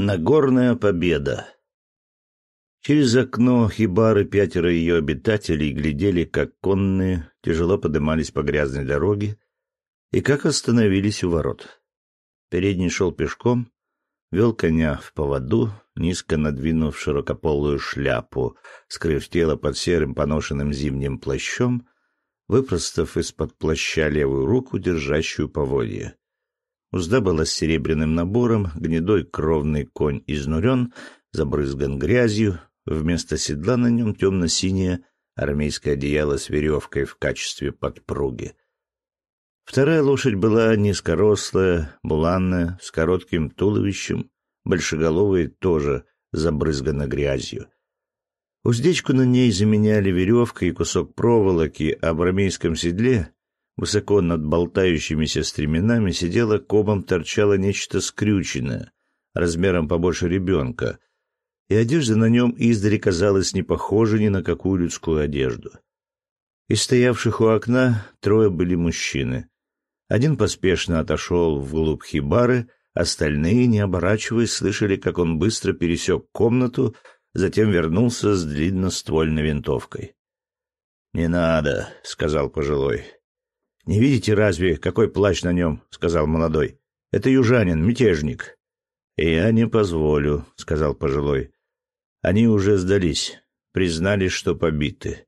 Нагорная победа. Через окно хибары пятеро ее обитателей глядели, как конные тяжело поднимались по грязной дороге и как остановились у ворот. Передний шел пешком, вел коня в поводу, низко надвинув широкополую шляпу, скрыв тело под серым поношенным зимним плащом, выпростав из-под плаща левую руку, держащую поводья. Узда была с серебряным набором, гнедой кровный конь изнурен, забрызган грязью, вместо седла на нем темно-синее армейское одеяло с веревкой в качестве подпруги. Вторая лошадь была низкорослая, буланная, с коротким туловищем, большеголовая тоже забрызгана грязью. Уздечку на ней заменяли веревка и кусок проволоки, а в армейском седле Высоко над болтающимися стременами сидело кобом торчало нечто скрюченное, размером побольше ребенка, и одежда на нем издали казалась не похожа ни на какую людскую одежду. Из стоявших у окна трое были мужчины. Один поспешно отошел вглубь хибары, остальные, не оборачиваясь, слышали, как он быстро пересек комнату, затем вернулся с длинноствольной винтовкой. «Не надо», — сказал пожилой. «Не видите разве, какой плащ на нем?» — сказал молодой. «Это южанин, мятежник». «Я не позволю», — сказал пожилой. «Они уже сдались, признали, что побиты».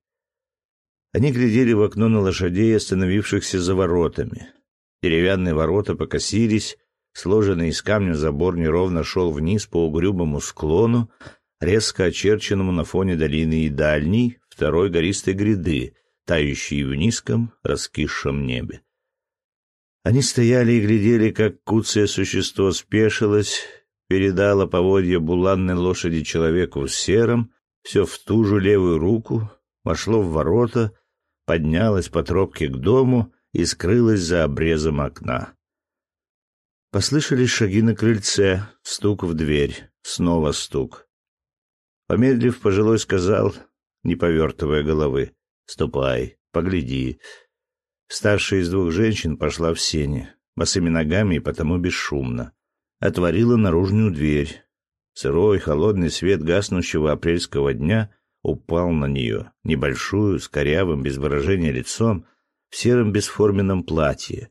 Они глядели в окно на лошадей, остановившихся за воротами. Деревянные ворота покосились, сложенный из камня забор неровно шел вниз по угрюмому склону, резко очерченному на фоне долины и дальней, второй гористой гряды, тающие в низком, раскисшем небе. Они стояли и глядели, как куцее существо спешилось, передало поводья буланной лошади человеку в сером, все в ту же левую руку, вошло в ворота, поднялось по тропке к дому и скрылось за обрезом окна. Послышались шаги на крыльце, стук в дверь, снова стук. Помедлив, пожилой сказал, не повертывая головы, Ступай, погляди. Старшая из двух женщин пошла в сене, босыми ногами и потому бесшумно. Отворила наружную дверь. Сырой, холодный свет гаснущего апрельского дня упал на нее, небольшую, с корявым, без выражения лицом, в сером бесформенном платье.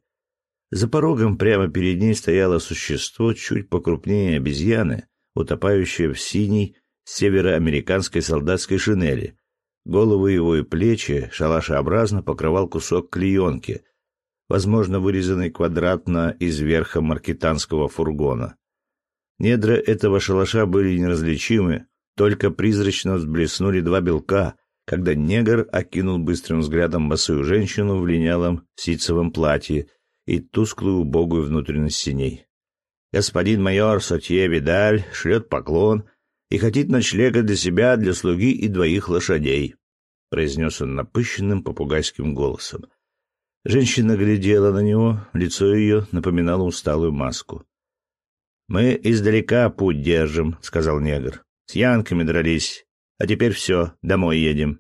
За порогом прямо перед ней стояло существо чуть покрупнее обезьяны, утопающее в синей североамериканской солдатской шинели, Голову его и плечи шалашеобразно покрывал кусок клеенки, возможно, вырезанный квадратно из верха маркетанского фургона. Недра этого шалаша были неразличимы, только призрачно взблеснули два белка, когда негр окинул быстрым взглядом босую женщину в линялом ситцевом платье и тусклую убогую внутренность синей. Господин майор Сотье Видаль шлет поклон — и хотит ночлега для себя, для слуги и двоих лошадей», — произнес он напыщенным попугайским голосом. Женщина глядела на него, лицо ее напоминало усталую маску. «Мы издалека путь держим», — сказал негр. «С янками дрались, а теперь все, домой едем».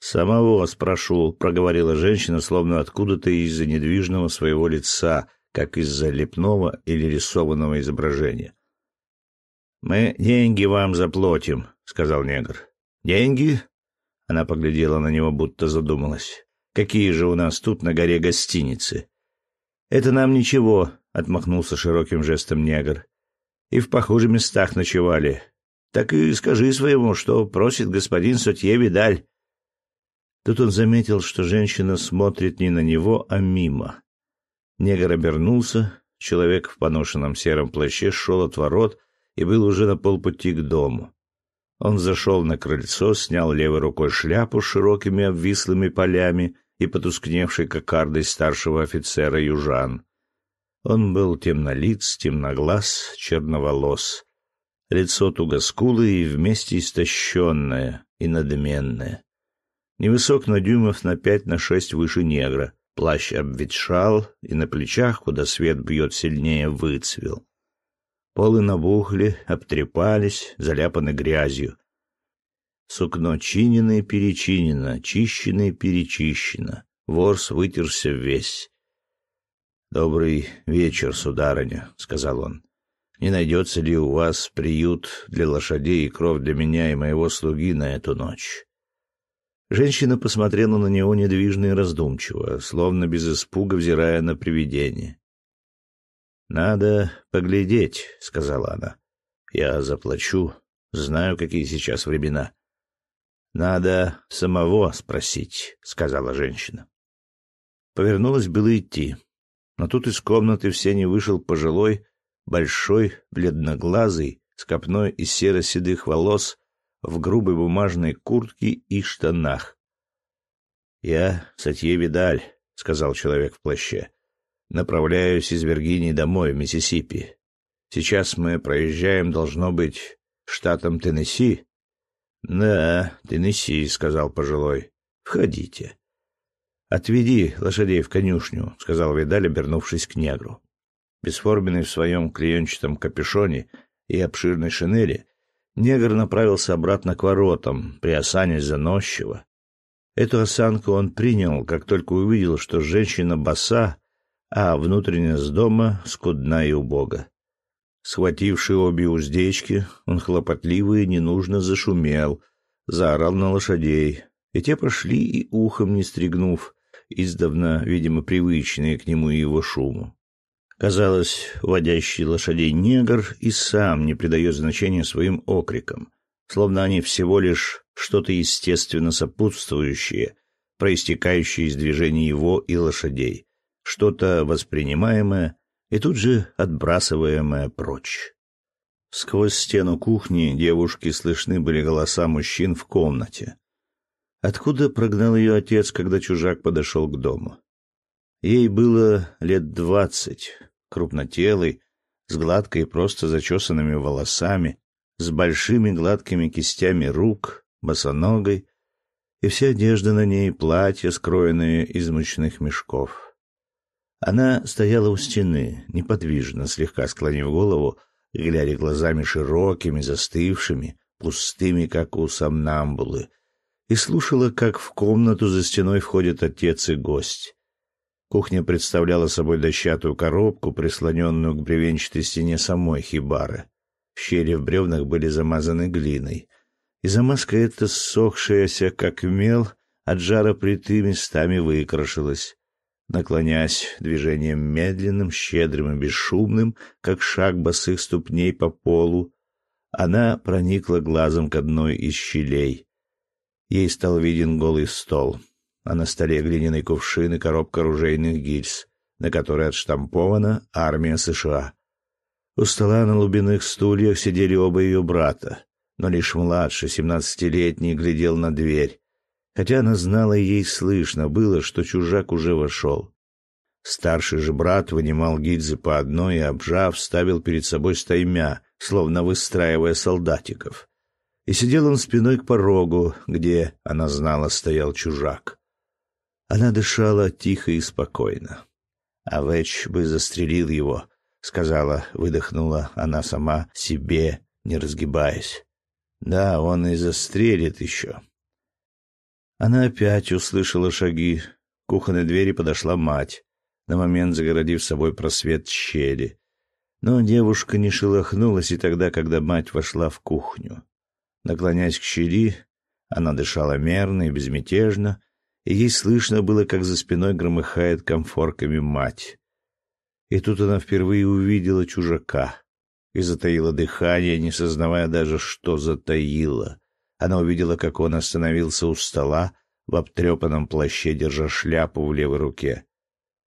«Самого спрошу», — проговорила женщина, словно откуда-то из-за недвижного своего лица, как из-за лепного или рисованного изображения. «Мы деньги вам заплатим», — сказал негр. «Деньги?» Она поглядела на него, будто задумалась. «Какие же у нас тут на горе гостиницы?» «Это нам ничего», — отмахнулся широким жестом негр. «И в похожих местах ночевали. Так и скажи своему, что просит господин Сотье Видаль». Тут он заметил, что женщина смотрит не на него, а мимо. Негр обернулся, человек в поношенном сером плаще шел от ворот — и был уже на полпути к дому. Он зашел на крыльцо, снял левой рукой шляпу с широкими обвислыми полями и потускневшей кокардой старшего офицера южан. Он был темнолиц, темноглаз, черноволос. Лицо тугоскулое и вместе истощенное и надменное. Невысок на дюймов на пять на шесть выше негра. Плащ обветшал, и на плечах, куда свет бьет сильнее, выцвел. Полы набухли, обтрепались, заляпаны грязью. Сукно чинено и перечинено, чищено и перечищено. Ворс вытерся весь. «Добрый вечер, сударыня», — сказал он. не найдется ли у вас приют для лошадей и кров для меня и моего слуги на эту ночь?» Женщина посмотрела на него недвижно и раздумчиво, словно без испуга взирая на привидение. «Надо поглядеть», — сказала она. «Я заплачу. Знаю, какие сейчас времена». «Надо самого спросить», — сказала женщина. Повернулась было идти, но тут из комнаты все не вышел пожилой, большой, бледноглазый, с копной из серо-седых волос, в грубой бумажной куртке и штанах. «Я Сатье Видаль», — сказал человек в плаще. Направляюсь из Виргинии домой, в Миссисипи. Сейчас мы проезжаем, должно быть, штатом Теннесси. Да, Теннесси, сказал пожилой. Входите. Отведи лошадей в конюшню, сказал Видаль, обернувшись к негру. Бесформенный в своем клеенчатом капюшоне и обширной шинели, негр направился обратно к воротам, приосанясь заносчиво. Эту осанку он принял, как только увидел, что женщина боса а внутренность дома скудна и убога. Схвативший обе уздечки, он хлопотливо и ненужно зашумел, заорал на лошадей, и те пошли и ухом не стригнув, издавна, видимо, привычные к нему и его шуму. Казалось, водящий лошадей негр и сам не придает значения своим окрикам, словно они всего лишь что-то естественно сопутствующее, проистекающее из движений его и лошадей, что-то воспринимаемое и тут же отбрасываемое прочь. Сквозь стену кухни девушки слышны были голоса мужчин в комнате. Откуда прогнал ее отец, когда чужак подошел к дому? Ей было лет двадцать, крупнотелой, с гладкой и просто зачесанными волосами, с большими гладкими кистями рук, босоногой, и вся одежда на ней платье, скроенное из мучных мешков. Она стояла у стены, неподвижно, слегка склонив голову, глядя глазами широкими, застывшими, пустыми, как у сомнамбулы, и слушала, как в комнату за стеной входят отец и гость. Кухня представляла собой дощатую коробку, прислоненную к бревенчатой стене самой хибары. Щели в бревнах были замазаны глиной, и замазка эта, ссохшаяся, как мел, от жара плиты местами выкрашилась наклонясь движением медленным, щедрым и бесшумным, как шаг босых ступней по полу, она проникла глазом к одной из щелей. Ей стал виден голый стол, а на столе глиняный кувшин и коробка оружейных гильз, на которой отштампована армия США. У стола на лубиных стульях сидели оба ее брата, но лишь младший, семнадцатилетний, глядел на дверь, хотя она знала и ей слышно было, что чужак уже вошел. Старший же брат вынимал гильзы по одной и, обжав, ставил перед собой стаймя, словно выстраивая солдатиков. И сидел он спиной к порогу, где, она знала, стоял чужак. Она дышала тихо и спокойно. А Веч бы застрелил его, — сказала, выдохнула она сама себе, не разгибаясь. Да, он и застрелит еще. Она опять услышала шаги. К кухонной двери подошла мать, на момент загородив собой просвет щели. Но девушка не шелохнулась и тогда, когда мать вошла в кухню. Наклоняясь к щели, она дышала мерно и безмятежно, и ей слышно было, как за спиной громыхает комфорками мать. И тут она впервые увидела чужака и затаила дыхание, не сознавая даже, что затаила. Она увидела, как он остановился у стола в обтрепанном плаще, держа шляпу в левой руке.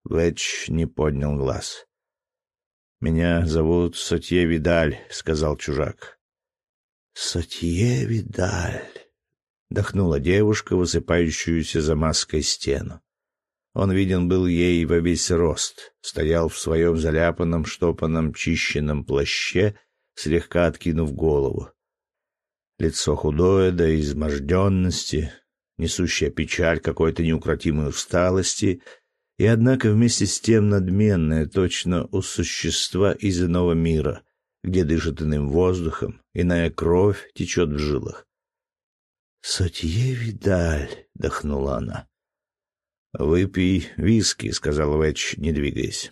Вэтч не поднял глаз. «Меня зовут Сотье Видаль», — сказал чужак. «Сотье Видаль», — дохнула девушка, высыпающуюся за маской стену. Он виден был ей во весь рост, стоял в своем заляпанном, штопанном, чищенном плаще, слегка откинув голову. Лицо худое до изможденности, несущая печаль какой-то неукротимой усталости, и однако вместе с тем надменное точно у существа из иного мира, где дышит иным воздухом, иная кровь течет в жилах. «Сотье Видаль», — дохнула она. «Выпей виски», — сказал Вэтч, не двигаясь.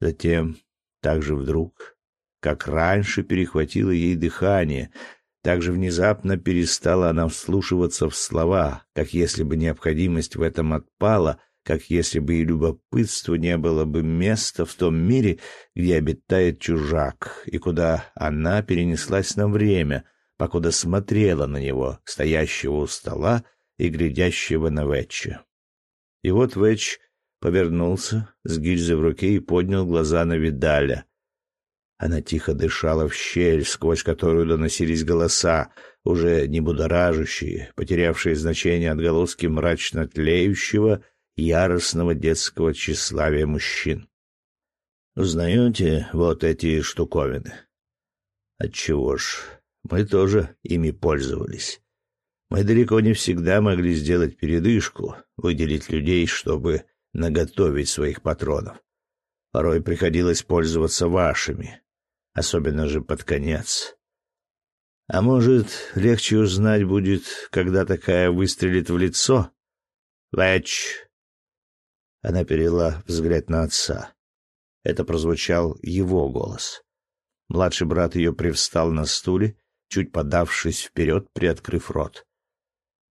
Затем, так же вдруг, как раньше перехватило ей дыхание. Так же внезапно перестала она вслушиваться в слова, как если бы необходимость в этом отпала, как если бы и любопытству не было бы места в том мире, где обитает чужак, и куда она перенеслась на время, покуда смотрела на него, стоящего у стола и глядящего на Ветча. И вот Ветч повернулся с гильзой в руке и поднял глаза на Видаля. Она тихо дышала в щель, сквозь которую доносились голоса, уже не будоражащие, потерявшие значение отголоски мрачно тлеющего, яростного детского тщеславия мужчин. «Узнаете вот эти штуковины?» «Отчего ж, мы тоже ими пользовались. Мы далеко не всегда могли сделать передышку, выделить людей, чтобы наготовить своих патронов. Порой приходилось пользоваться вашими, особенно же под конец. А может, легче узнать будет, когда такая выстрелит в лицо? Вэч! Она перела взгляд на отца. Это прозвучал его голос. Младший брат ее привстал на стуле, чуть подавшись вперед, приоткрыв рот.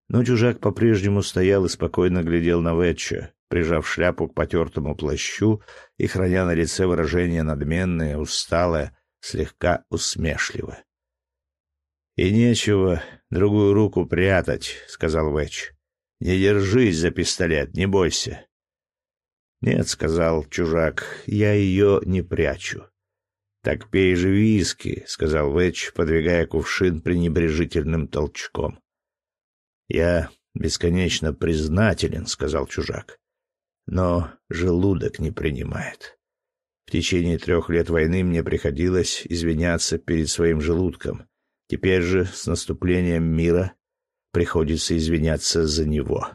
Но чужак по-прежнему стоял и спокойно глядел на Ветча, прижав шляпу к потертому плащу и храня на лице выражение надменное, усталое, слегка усмешливое. «И нечего другую руку прятать», — сказал Вэтч. «Не держись за пистолет, не бойся». «Нет», — сказал чужак, — «я ее не прячу». «Так пей же виски», — сказал Вэтч, подвигая кувшин пренебрежительным толчком. «Я бесконечно признателен», — сказал чужак но желудок не принимает. В течение трех лет войны мне приходилось извиняться перед своим желудком. Теперь же, с наступлением мира, приходится извиняться за него.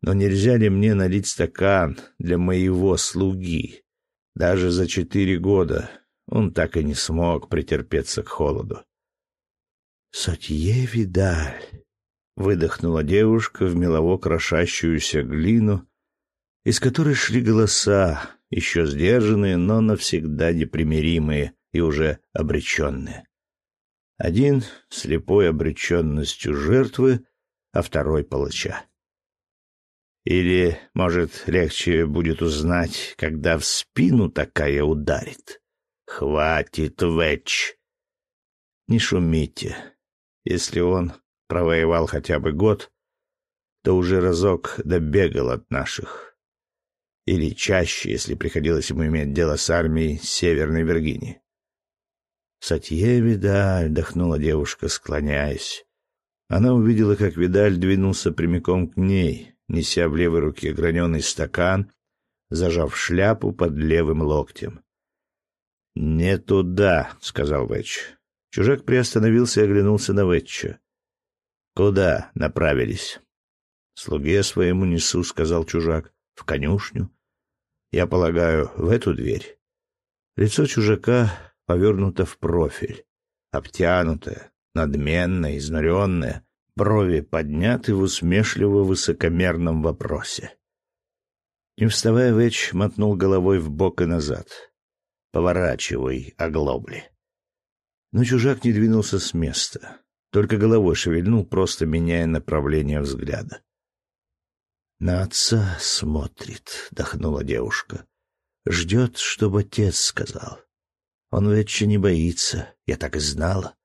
Но нельзя ли мне налить стакан для моего слуги? Даже за четыре года он так и не смог претерпеться к холоду. «Сотье Видаль!» — выдохнула девушка в мелово крошащуюся глину, из которой шли голоса, еще сдержанные, но навсегда непримиримые и уже обреченные. Один слепой обреченностью жертвы, а второй палача. Или, может, легче будет узнать, когда в спину такая ударит. Хватит, Вэтч! Не шумите. Если он провоевал хотя бы год, то уже разок добегал от наших или чаще, если приходилось ему иметь дело с армией Северной Виргинии. «Сатье Видаль», — вдохнула девушка, склоняясь. Она увидела, как Видаль двинулся прямиком к ней, неся в левой руке граненый стакан, зажав шляпу под левым локтем. «Не туда», — сказал Вэтч. Чужак приостановился и оглянулся на Вэтча. «Куда направились?» «Слуге своему несу», — сказал чужак. «В конюшню. Я полагаю, в эту дверь. Лицо чужака повернуто в профиль, обтянутое, надменное, изнуренное, брови подняты в усмешливо-высокомерном вопросе. Не вставая, Веч мотнул головой в бок и назад. «Поворачивай, оглобли». Но чужак не двинулся с места, только головой шевельнул, просто меняя направление взгляда. На отца смотрит, дохнула девушка. Ждет, чтобы отец сказал. Он ведь не боится, я так и знала.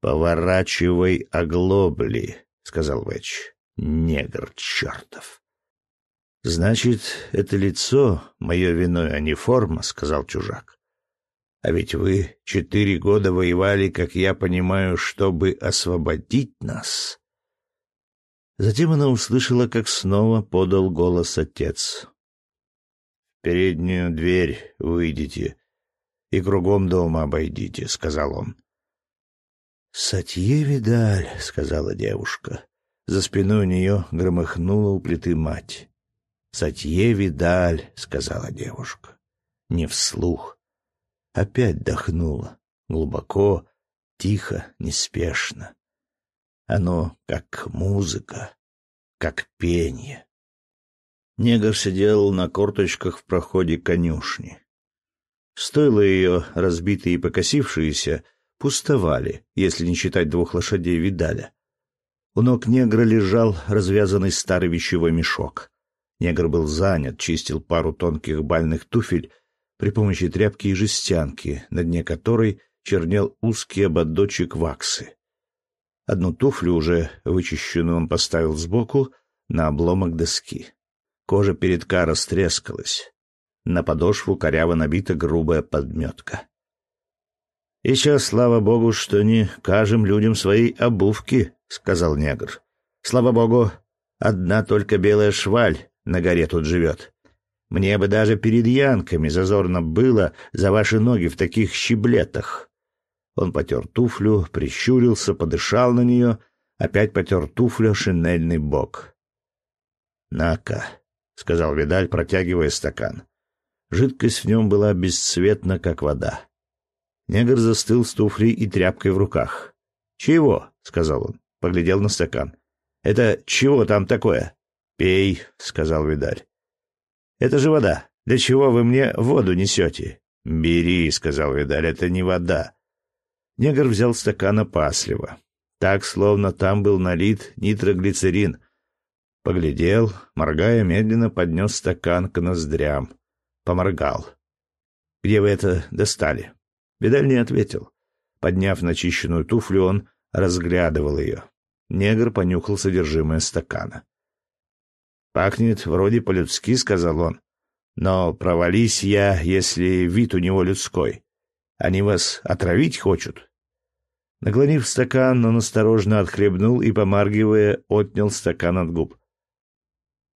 Поворачивай оглобли, сказал Вэтч. Негр чертов. Значит, это лицо мое виной, а не форма, сказал чужак. А ведь вы четыре года воевали, как я понимаю, чтобы освободить нас. Затем она услышала, как снова подал голос отец. «В переднюю дверь выйдите и кругом дома обойдите», — сказал он. «Сатье Видаль», — сказала девушка. За спиной у нее громыхнула у плиты мать. «Сатье Видаль», — сказала девушка. Не вслух. Опять дохнула. Глубоко, тихо, неспешно. Оно как музыка, как пение. Негр сидел на корточках в проходе конюшни. Стойла ее, разбитые и покосившиеся, пустовали, если не считать двух лошадей Видаля. У ног негра лежал развязанный старый вещевой мешок. Негр был занят, чистил пару тонких бальных туфель при помощи тряпки и жестянки, на дне которой чернел узкий ободочек ваксы. Одну туфлю, уже вычищенную, он поставил сбоку на обломок доски. Кожа передка растрескалась. На подошву коряво набита грубая подметка. «И сейчас, слава богу, что не кажем людям свои обувки», — сказал негр. «Слава богу, одна только белая шваль на горе тут живет. Мне бы даже перед янками зазорно было за ваши ноги в таких щеблетах». Он потер туфлю, прищурился, подышал на нее, опять потер туфлю шинельный бок. «На-ка», — сказал Видаль, протягивая стакан. Жидкость в нем была бесцветна, как вода. Негр застыл с туфлей и тряпкой в руках. «Чего?» — сказал он. Поглядел на стакан. «Это чего там такое?» «Пей», — сказал Видаль. «Это же вода. Для чего вы мне воду несете?» «Бери», — сказал Видаль, — «это не вода». Негр взял стакан опасливо. Так, словно там был налит нитроглицерин. Поглядел, моргая, медленно поднес стакан к ноздрям. Поморгал. «Где вы это достали?» Видаль не ответил. Подняв начищенную туфлю, он разглядывал ее. Негр понюхал содержимое стакана. «Пахнет вроде по-людски», — сказал он. «Но провались я, если вид у него людской. Они вас отравить хочут?» Наклонив стакан, он осторожно отхлебнул и, помаргивая, отнял стакан от губ.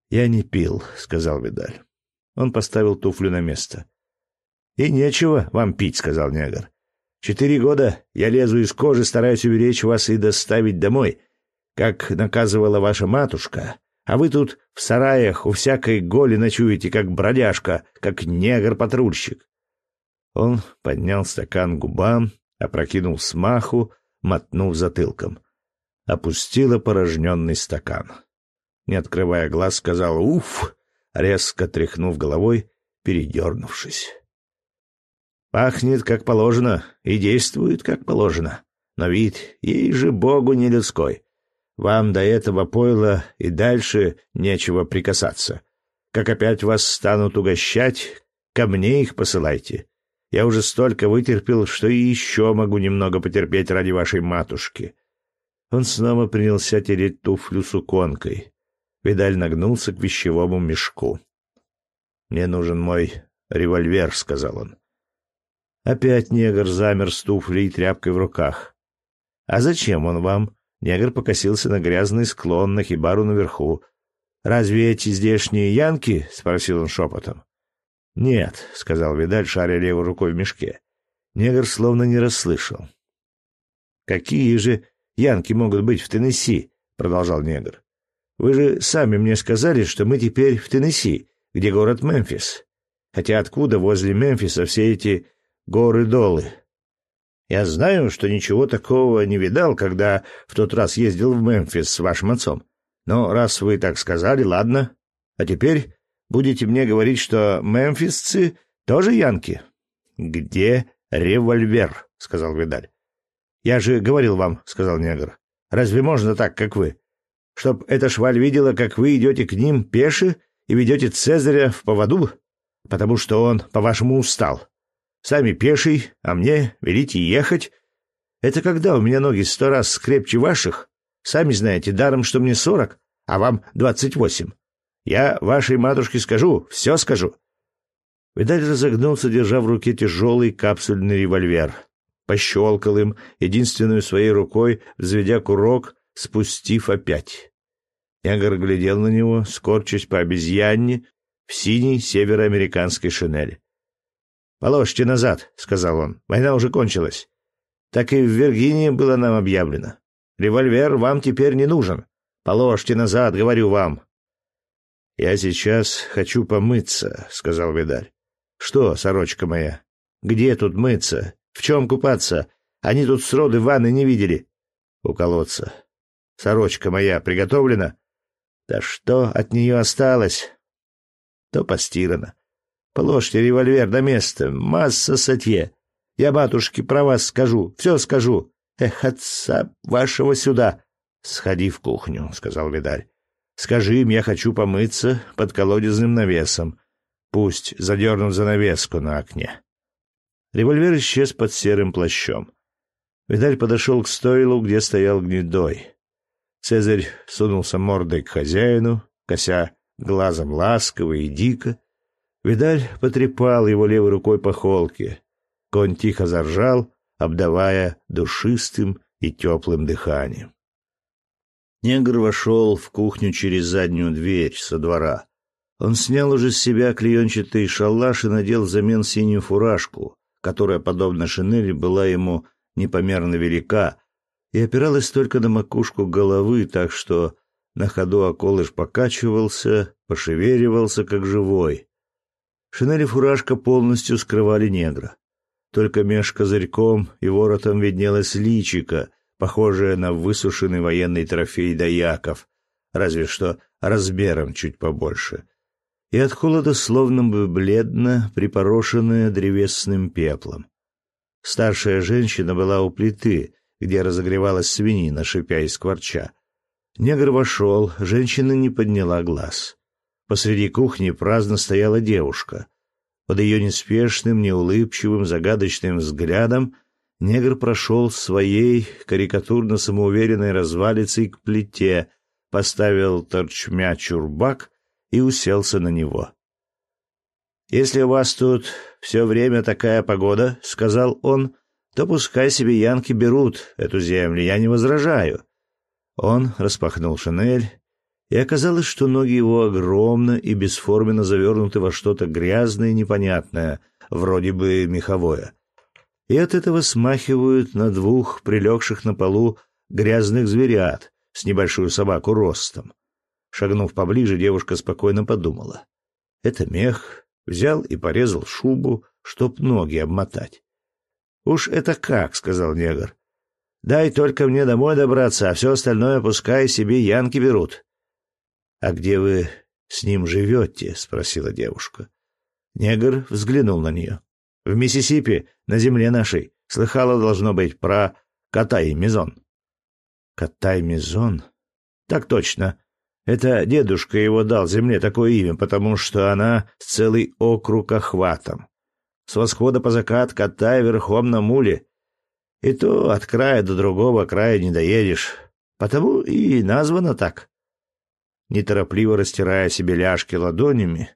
«Я не пил», — сказал Видаль. Он поставил туфлю на место. «И нечего вам пить», — сказал негр. «Четыре года я лезу из кожи, стараюсь уберечь вас и доставить домой, как наказывала ваша матушка, а вы тут в сараях у всякой голи ночуете, как бродяжка, как негр-патрульщик». Он поднял стакан к губам, опрокинул смаху, мотнув затылком. Опустил опорожненный стакан. Не открывая глаз, сказал «Уф!», резко тряхнув головой, передернувшись. «Пахнет, как положено, и действует, как положено, но вид ей же богу не людской. Вам до этого пойла и дальше нечего прикасаться. Как опять вас станут угощать, ко мне их посылайте. Я уже столько вытерпел, что и еще могу немного потерпеть ради вашей матушки». Он снова принялся тереть туфлю суконкой. Видаль нагнулся к вещевому мешку. «Мне нужен мой револьвер», — сказал он. Опять негр замер с туфлей и тряпкой в руках. «А зачем он вам?» Негр покосился на грязный склон на хибару наверху. «Разве эти здешние янки?» — спросил он шепотом. «Нет», — сказал Видаль, шаря левой рукой в мешке. Негр словно не расслышал. «Какие же янки могут быть в Теннесси?» — продолжал негр. «Вы же сами мне сказали, что мы теперь в Теннесси, где город Мемфис. Хотя откуда возле Мемфиса все эти горы-долы?» Я знаю, что ничего такого не видал, когда в тот раз ездил в Мемфис с вашим отцом. Но раз вы так сказали, ладно. А теперь Будете мне говорить, что мемфисцы тоже янки? Где револьвер? сказал Видаль. Я же говорил вам, сказал негр. Разве можно так, как вы? Чтоб эта шваль видела, как вы идете к ним пеше и ведете Цезаря в поводу, потому что он, по-вашему, устал. Сами пеший, а мне велите ехать. Это когда у меня ноги сто раз крепче ваших? Сами знаете, даром, что мне сорок, а вам двадцать восемь. Я вашей матушке скажу, все скажу. Видаль разогнулся, держа в руке тяжелый капсульный револьвер. Пощелкал им, единственной своей рукой, взведя курок, спустив опять. Негр глядел на него, скорчась по обезьянне, в синей североамериканской шинели. «Положьте назад», — сказал он. «Война уже кончилась. Так и в Виргинии было нам объявлено. Револьвер вам теперь не нужен. Положьте назад, говорю вам. «Я сейчас хочу помыться», — сказал Видаль. «Что, сорочка моя? Где тут мыться? В чем купаться? Они тут сроды ванны не видели». «У колодца». «Сорочка моя приготовлена?» «Да что от нее осталось?» «То постирано». Положьте револьвер на место. Масса сатье. Я матушке про вас скажу. Все скажу. Эх, отца вашего сюда. Сходи в кухню, сказал Видаль. Скажи им, я хочу помыться под колодезным навесом. Пусть задернут занавеску на окне. Револьвер исчез под серым плащом. Видаль подошел к стойлу, где стоял гнедой. Цезарь сунулся мордой к хозяину, кося глазом ласково и дико. Видаль потрепал его левой рукой по холке. Конь тихо заржал, обдавая душистым и теплым дыханием. Негр вошел в кухню через заднюю дверь со двора. Он снял уже с себя клеенчатый шалаш и надел взамен синюю фуражку, которая, подобно шинели, была ему непомерно велика и опиралась только на макушку головы, так что на ходу околыш покачивался, пошевеливался, как живой. Шинель и фуражка полностью скрывали негра. Только меж козырьком и воротом виднелось личико, похожее на высушенный военный трофей Даяков, разве что размером чуть побольше. И от холода словно бы бледно, припорошенное древесным пеплом. Старшая женщина была у плиты, где разогревалась свинина, шипя и скворча. Негр вошел, женщина не подняла глаз. Посреди кухни праздно стояла девушка. Под ее неспешным, неулыбчивым, загадочным взглядом негр прошел своей карикатурно самоуверенной развалицей к плите, поставил торчмя чурбак и уселся на него. «Если у вас тут все время такая погода, — сказал он, — то пускай себе янки берут эту землю, я не возражаю. Он распахнул шинель, и оказалось, что ноги его огромно и бесформенно завернуты во что-то грязное и непонятное, вроде бы меховое. И от этого смахивают на двух прилегших на полу грязных зверят с небольшую собаку ростом. Шагнув поближе, девушка спокойно подумала. Это мех, взял и порезал шубу, чтоб ноги обмотать. «Уж это как?» — сказал негр. Дай только мне домой добраться, а все остальное пускай себе янки берут. — А где вы с ним живете? — спросила девушка. Негр взглянул на нее. — В Миссисипи, на земле нашей. Слыхала, должно быть, про Катай-Мизон. — Катай-Мизон? — Так точно. Это дедушка его дал земле такое имя, потому что она с целый округ охватом. С восхода по закат Катай верхом на муле — и то от края до другого края не доедешь. Потому и названо так. Неторопливо растирая себе ляжки ладонями,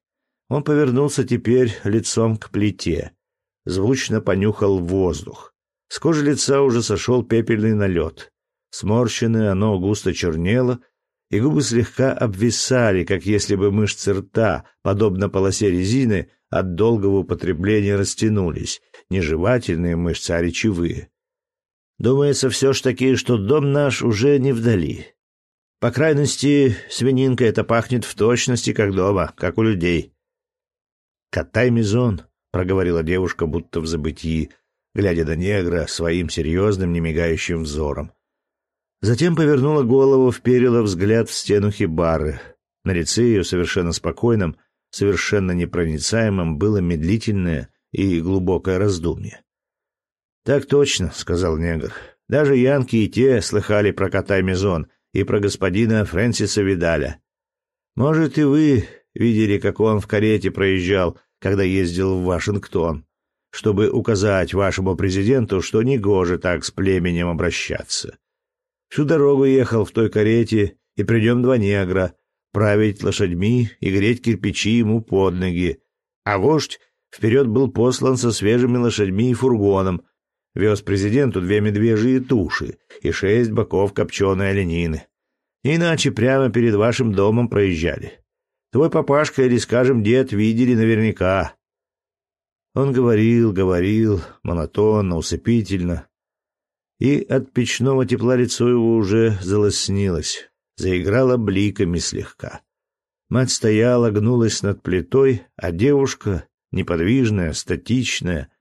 он повернулся теперь лицом к плите. Звучно понюхал воздух. С кожи лица уже сошел пепельный налет. Сморщенное оно густо чернело, и губы слегка обвисали, как если бы мышцы рта, подобно полосе резины, от долгого употребления растянулись, не жевательные мышцы, а речевые. Думается все ж таки, что дом наш уже не вдали. По крайности, свининка это пахнет в точности, как дома, как у людей. «Катай мизон», — проговорила девушка, будто в забытии, глядя на негра своим серьезным, немигающим взором. Затем повернула голову, вперила взгляд в стену хибары. На лице ее, совершенно спокойном, совершенно непроницаемым, было медлительное и глубокое раздумье. «Так точно», — сказал негр. «Даже янки и те слыхали про кота Мизон и про господина Фрэнсиса Видаля. Может, и вы видели, как он в карете проезжал, когда ездил в Вашингтон, чтобы указать вашему президенту, что негоже так с племенем обращаться. Всю дорогу ехал в той карете, и придем два негра, править лошадьми и греть кирпичи ему под ноги, а вождь вперед был послан со свежими лошадьми и фургоном, Вез президенту две медвежьи туши и шесть боков копченой оленины. Иначе прямо перед вашим домом проезжали. Твой папашка или, скажем, дед видели наверняка. Он говорил, говорил, монотонно, усыпительно. И от печного тепла лицо его уже залоснилось, заиграло бликами слегка. Мать стояла, гнулась над плитой, а девушка, неподвижная, статичная,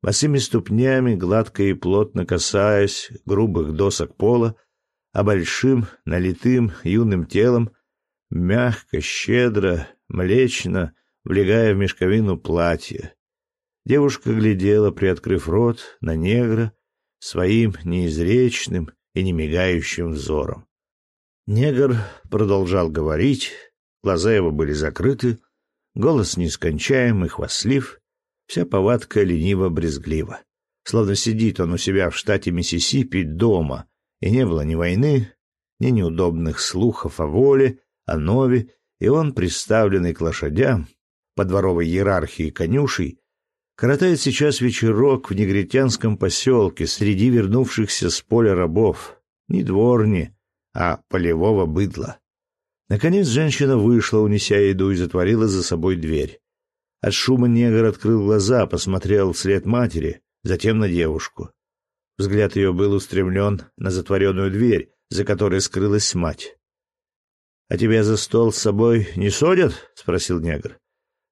босыми ступнями, гладко и плотно касаясь грубых досок пола, а большим, налитым, юным телом, мягко, щедро, млечно, влегая в мешковину платья. Девушка глядела, приоткрыв рот, на негра своим неизречным и немигающим взором. Негр продолжал говорить, глаза его были закрыты, голос нескончаемый, хвастлив, вся повадка лениво-брезглива. Словно сидит он у себя в штате Миссисипи дома, и не было ни войны, ни неудобных слухов о воле, о нове, и он, приставленный к лошадям, по дворовой иерархии конюшей, коротает сейчас вечерок в негритянском поселке среди вернувшихся с поля рабов, не дворни, а полевого быдла. Наконец женщина вышла, унеся еду, и затворила за собой дверь. От шума негр открыл глаза, посмотрел вслед матери, затем на девушку. Взгляд ее был устремлен на затворенную дверь, за которой скрылась мать. — А тебя за стол с собой не содят? — спросил негр.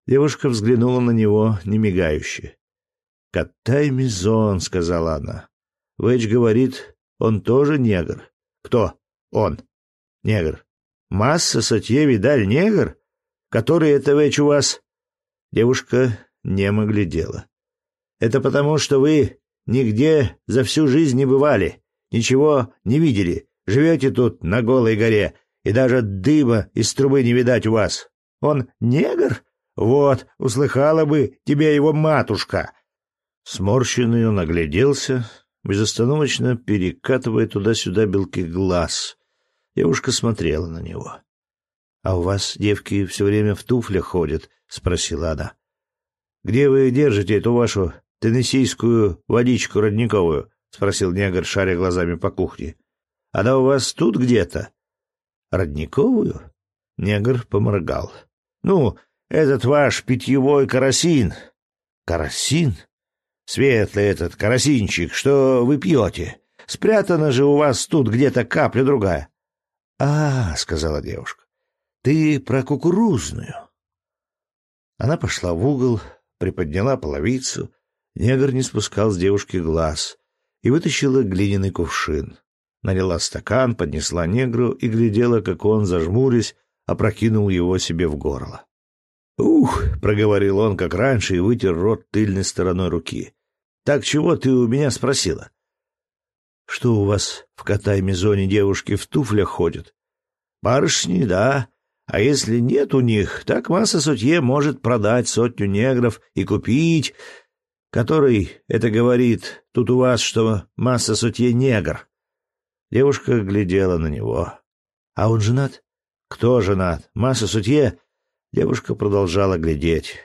Девушка взглянула на него, не мигающе. — Катай Мизон, — сказала она. — Вэч говорит, он тоже негр. — Кто? — Он. — Негр. — Масса Сатье Видаль негр? Который это Вэч у вас? Девушка немо глядела. — Это потому, что вы нигде за всю жизнь не бывали, ничего не видели, живете тут на голой горе, и даже дыма из трубы не видать у вас. Он негр? — вот, услыхала бы тебе его матушка. Сморщенный он огляделся, безостановочно перекатывая туда-сюда белки глаз. Девушка смотрела на него. — А у вас девки все время в туфлях ходят? — спросила она. — Где вы держите эту вашу теннессийскую водичку родниковую? — спросил негр, шаря глазами по кухне. — Она у вас тут где-то? — Родниковую? Негр поморгал. — Ну, этот ваш питьевой карасин. Карасин? Светлый этот карасинчик, что вы пьете. Спрятана же у вас тут где-то капля другая. — А, — сказала девушка, — ты про кукурузную. Она пошла в угол, приподняла половицу. Негр не спускал с девушки глаз и вытащила глиняный кувшин. Налила стакан, поднесла негру и глядела, как он, зажмурясь, опрокинул его себе в горло. «Ух!» — проговорил он, как раньше, и вытер рот тыльной стороной руки. «Так чего ты у меня спросила?» «Что у вас в Катай-Мизоне девушки в туфлях ходят?» «Барышни, да. А если нет у них, так масса сутье может продать сотню негров и купить...» «Который это говорит, тут у вас, что масса сутье негр?» Девушка глядела на него. «А он женат?» «Кто женат? Масса сутье?» Девушка продолжала глядеть.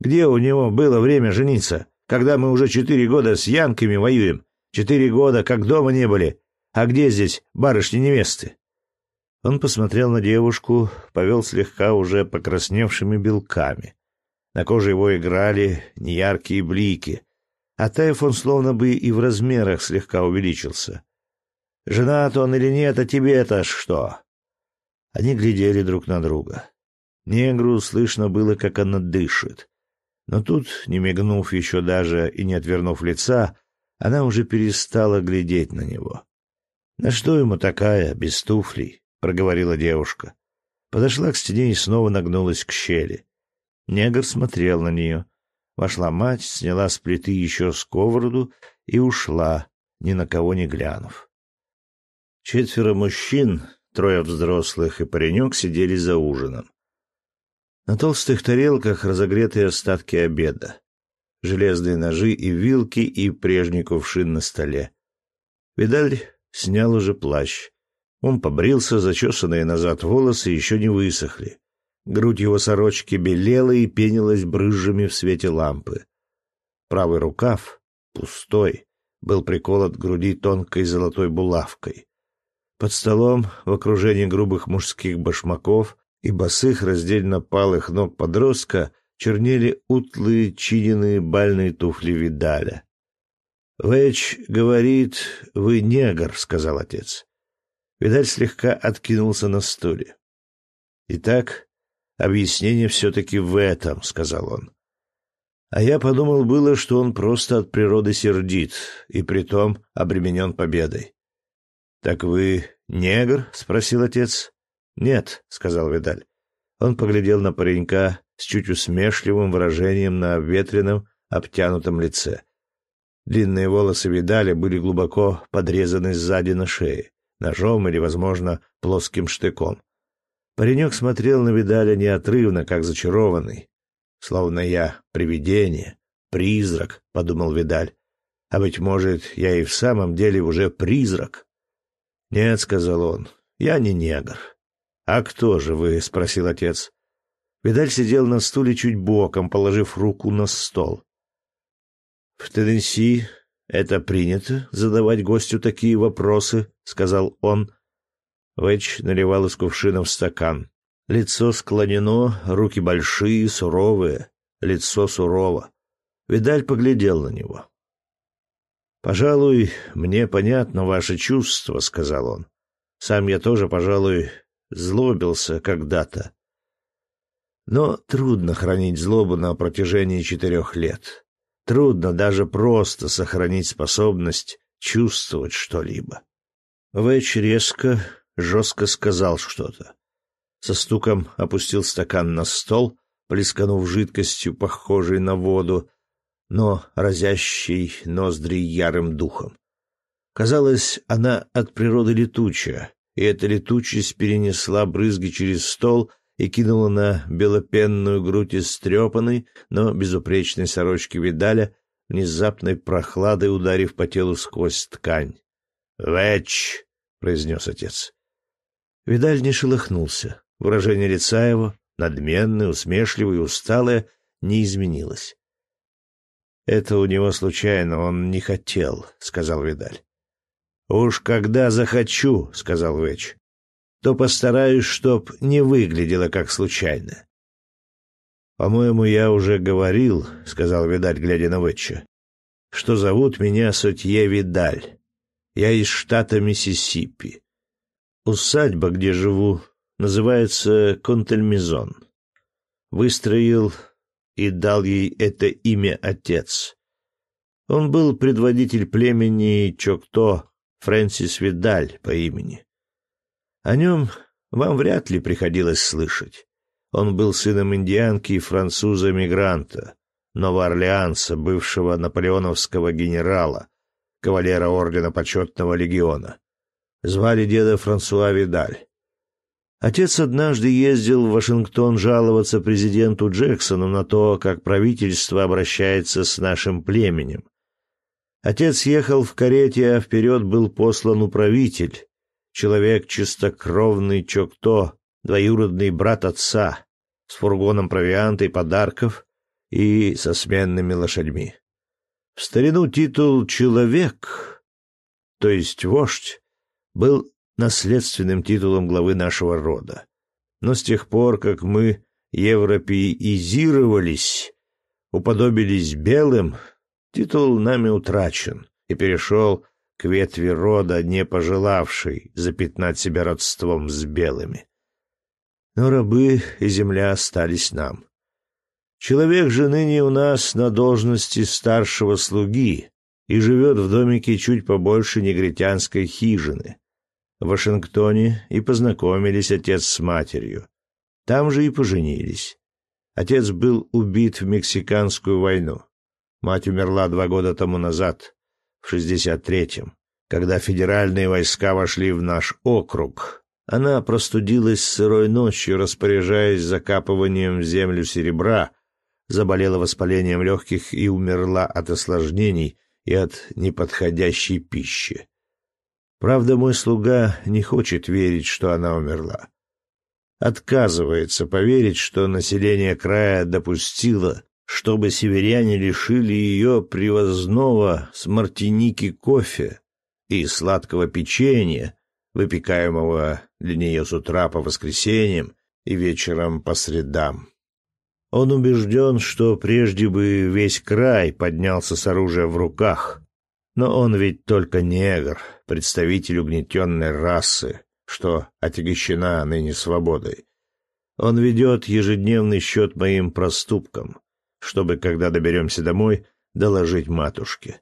Где у него было время жениться, когда мы уже четыре года с янками воюем? Четыре года, как дома не были. А где здесь барышни-невесты? Он посмотрел на девушку, повел слегка уже покрасневшими белками. На коже его играли неяркие блики. А Таев он словно бы и в размерах слегка увеличился. «Женат он или нет, а тебе-то что?» Они глядели друг на друга. Негру слышно было, как она дышит. Но тут, не мигнув еще даже и не отвернув лица, она уже перестала глядеть на него. «На что ему такая, без туфлей?» — проговорила девушка. Подошла к стене и снова нагнулась к щели. Негр смотрел на нее. Вошла мать, сняла с плиты еще сковороду и ушла, ни на кого не глянув. Четверо мужчин, трое взрослых и паренек, сидели за ужином. На толстых тарелках разогретые остатки обеда. Железные ножи и вилки и прежний кувшин на столе. Видаль снял уже плащ. Он побрился, зачесанные назад волосы еще не высохли. Грудь его сорочки белела и пенилась брызжами в свете лампы. Правый рукав, пустой, был приколот к груди тонкой золотой булавкой. Под столом, в окружении грубых мужских башмаков, и босых раздельно палых ног подростка чернели утлые чиненные бальные туфли Видаля. «Вэч говорит, вы негр», — сказал отец. Видаль слегка откинулся на стуле. «Итак, объяснение все-таки в этом», — сказал он. А я подумал было, что он просто от природы сердит и притом обременен победой. «Так вы негр?» — спросил отец. «Нет», — сказал Видаль. Он поглядел на паренька с чуть усмешливым выражением на ветреном, обтянутом лице. Длинные волосы Видаля были глубоко подрезаны сзади на шее, ножом или, возможно, плоским штыком. Паренек смотрел на Видаля неотрывно, как зачарованный. «Словно я привидение, призрак», — подумал Видаль. «А быть может, я и в самом деле уже призрак?» «Нет», — сказал он, — «я не негр». «А кто же вы?» — спросил отец. Видаль сидел на стуле чуть боком, положив руку на стол. «В Теннесси это принято задавать гостю такие вопросы», — сказал он. Вэч наливал из кувшина в стакан. Лицо склонено, руки большие, суровые, лицо сурово. Видаль поглядел на него. «Пожалуй, мне понятно ваше чувство», — сказал он. «Сам я тоже, пожалуй, злобился когда-то. Но трудно хранить злобу на протяжении четырех лет. Трудно даже просто сохранить способность чувствовать что-либо. Вэч резко, жестко сказал что-то. Со стуком опустил стакан на стол, плесканув жидкостью, похожей на воду, но разящей ноздри ярым духом. Казалось, она от природы летучая, и эта летучесть перенесла брызги через стол и кинула на белопенную грудь истрепанной, но безупречной сорочки Видаля, внезапной прохладой ударив по телу сквозь ткань. «Веч!» — произнес отец. Видаль не шелохнулся. Выражение лица его, надменное, усмешливое и усталое, не изменилось. «Это у него случайно, он не хотел», — сказал Видаль. «Уж когда захочу», — сказал Веч то постараюсь, чтоб не выглядело как случайно. «По-моему, я уже говорил», — сказал Видаль, глядя на Вэтча, — «что зовут меня Сотье Видаль. Я из штата Миссисипи. Усадьба, где живу, называется Контельмизон. Выстроил и дал ей это имя отец. Он был предводитель племени Чокто Фрэнсис Видаль по имени. О нем вам вряд ли приходилось слышать. Он был сыном индианки и француза-мигранта, новоорлеанца, бывшего наполеоновского генерала, кавалера ордена почетного легиона. Звали деда Франсуа Видаль. Отец однажды ездил в Вашингтон жаловаться президенту Джексону на то, как правительство обращается с нашим племенем. Отец ехал в карете, а вперед был послан управитель, человек чистокровный Чокто, двоюродный брат отца, с фургоном провианта и подарков и со сменными лошадьми. В старину титул «человек», то есть «вождь», был наследственным титулом главы нашего рода. Но с тех пор, как мы европеизировались, уподобились белым, титул нами утрачен и перешел к ветви рода, не пожелавшей запятнать себя родством с белыми. Но рабы и земля остались нам. Человек же ныне у нас на должности старшего слуги и живет в домике чуть побольше негритянской хижины. В Вашингтоне и познакомились отец с матерью. Там же и поженились. Отец был убит в Мексиканскую войну. Мать умерла два года тому назад в 63-м, когда федеральные войска вошли в наш округ. Она простудилась сырой ночью, распоряжаясь закапыванием в землю серебра, заболела воспалением легких и умерла от осложнений и от неподходящей пищи. Правда, мой слуга не хочет верить, что она умерла. Отказывается поверить, что население края допустило чтобы северяне лишили ее привозного с Мартиники кофе и сладкого печенья, выпекаемого для нее с утра по воскресеньям и вечером по средам. Он убежден, что прежде бы весь край поднялся с оружием в руках, но он ведь только негр, представитель угнетенной расы, что отягощена ныне свободой. Он ведет ежедневный счет моим проступкам, чтобы, когда доберемся домой, доложить матушке.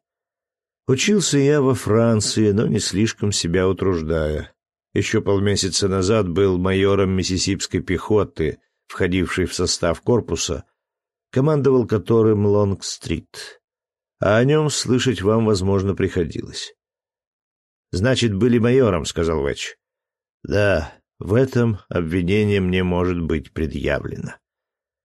Учился я во Франции, но не слишком себя утруждая. Еще полмесяца назад был майором миссисипской пехоты входивший в состав корпуса, командовал которым Лонг-стрит, а о нем слышать вам, возможно, приходилось. «Значит, были майором», — сказал Вэтч. «Да, в этом обвинение мне может быть предъявлено».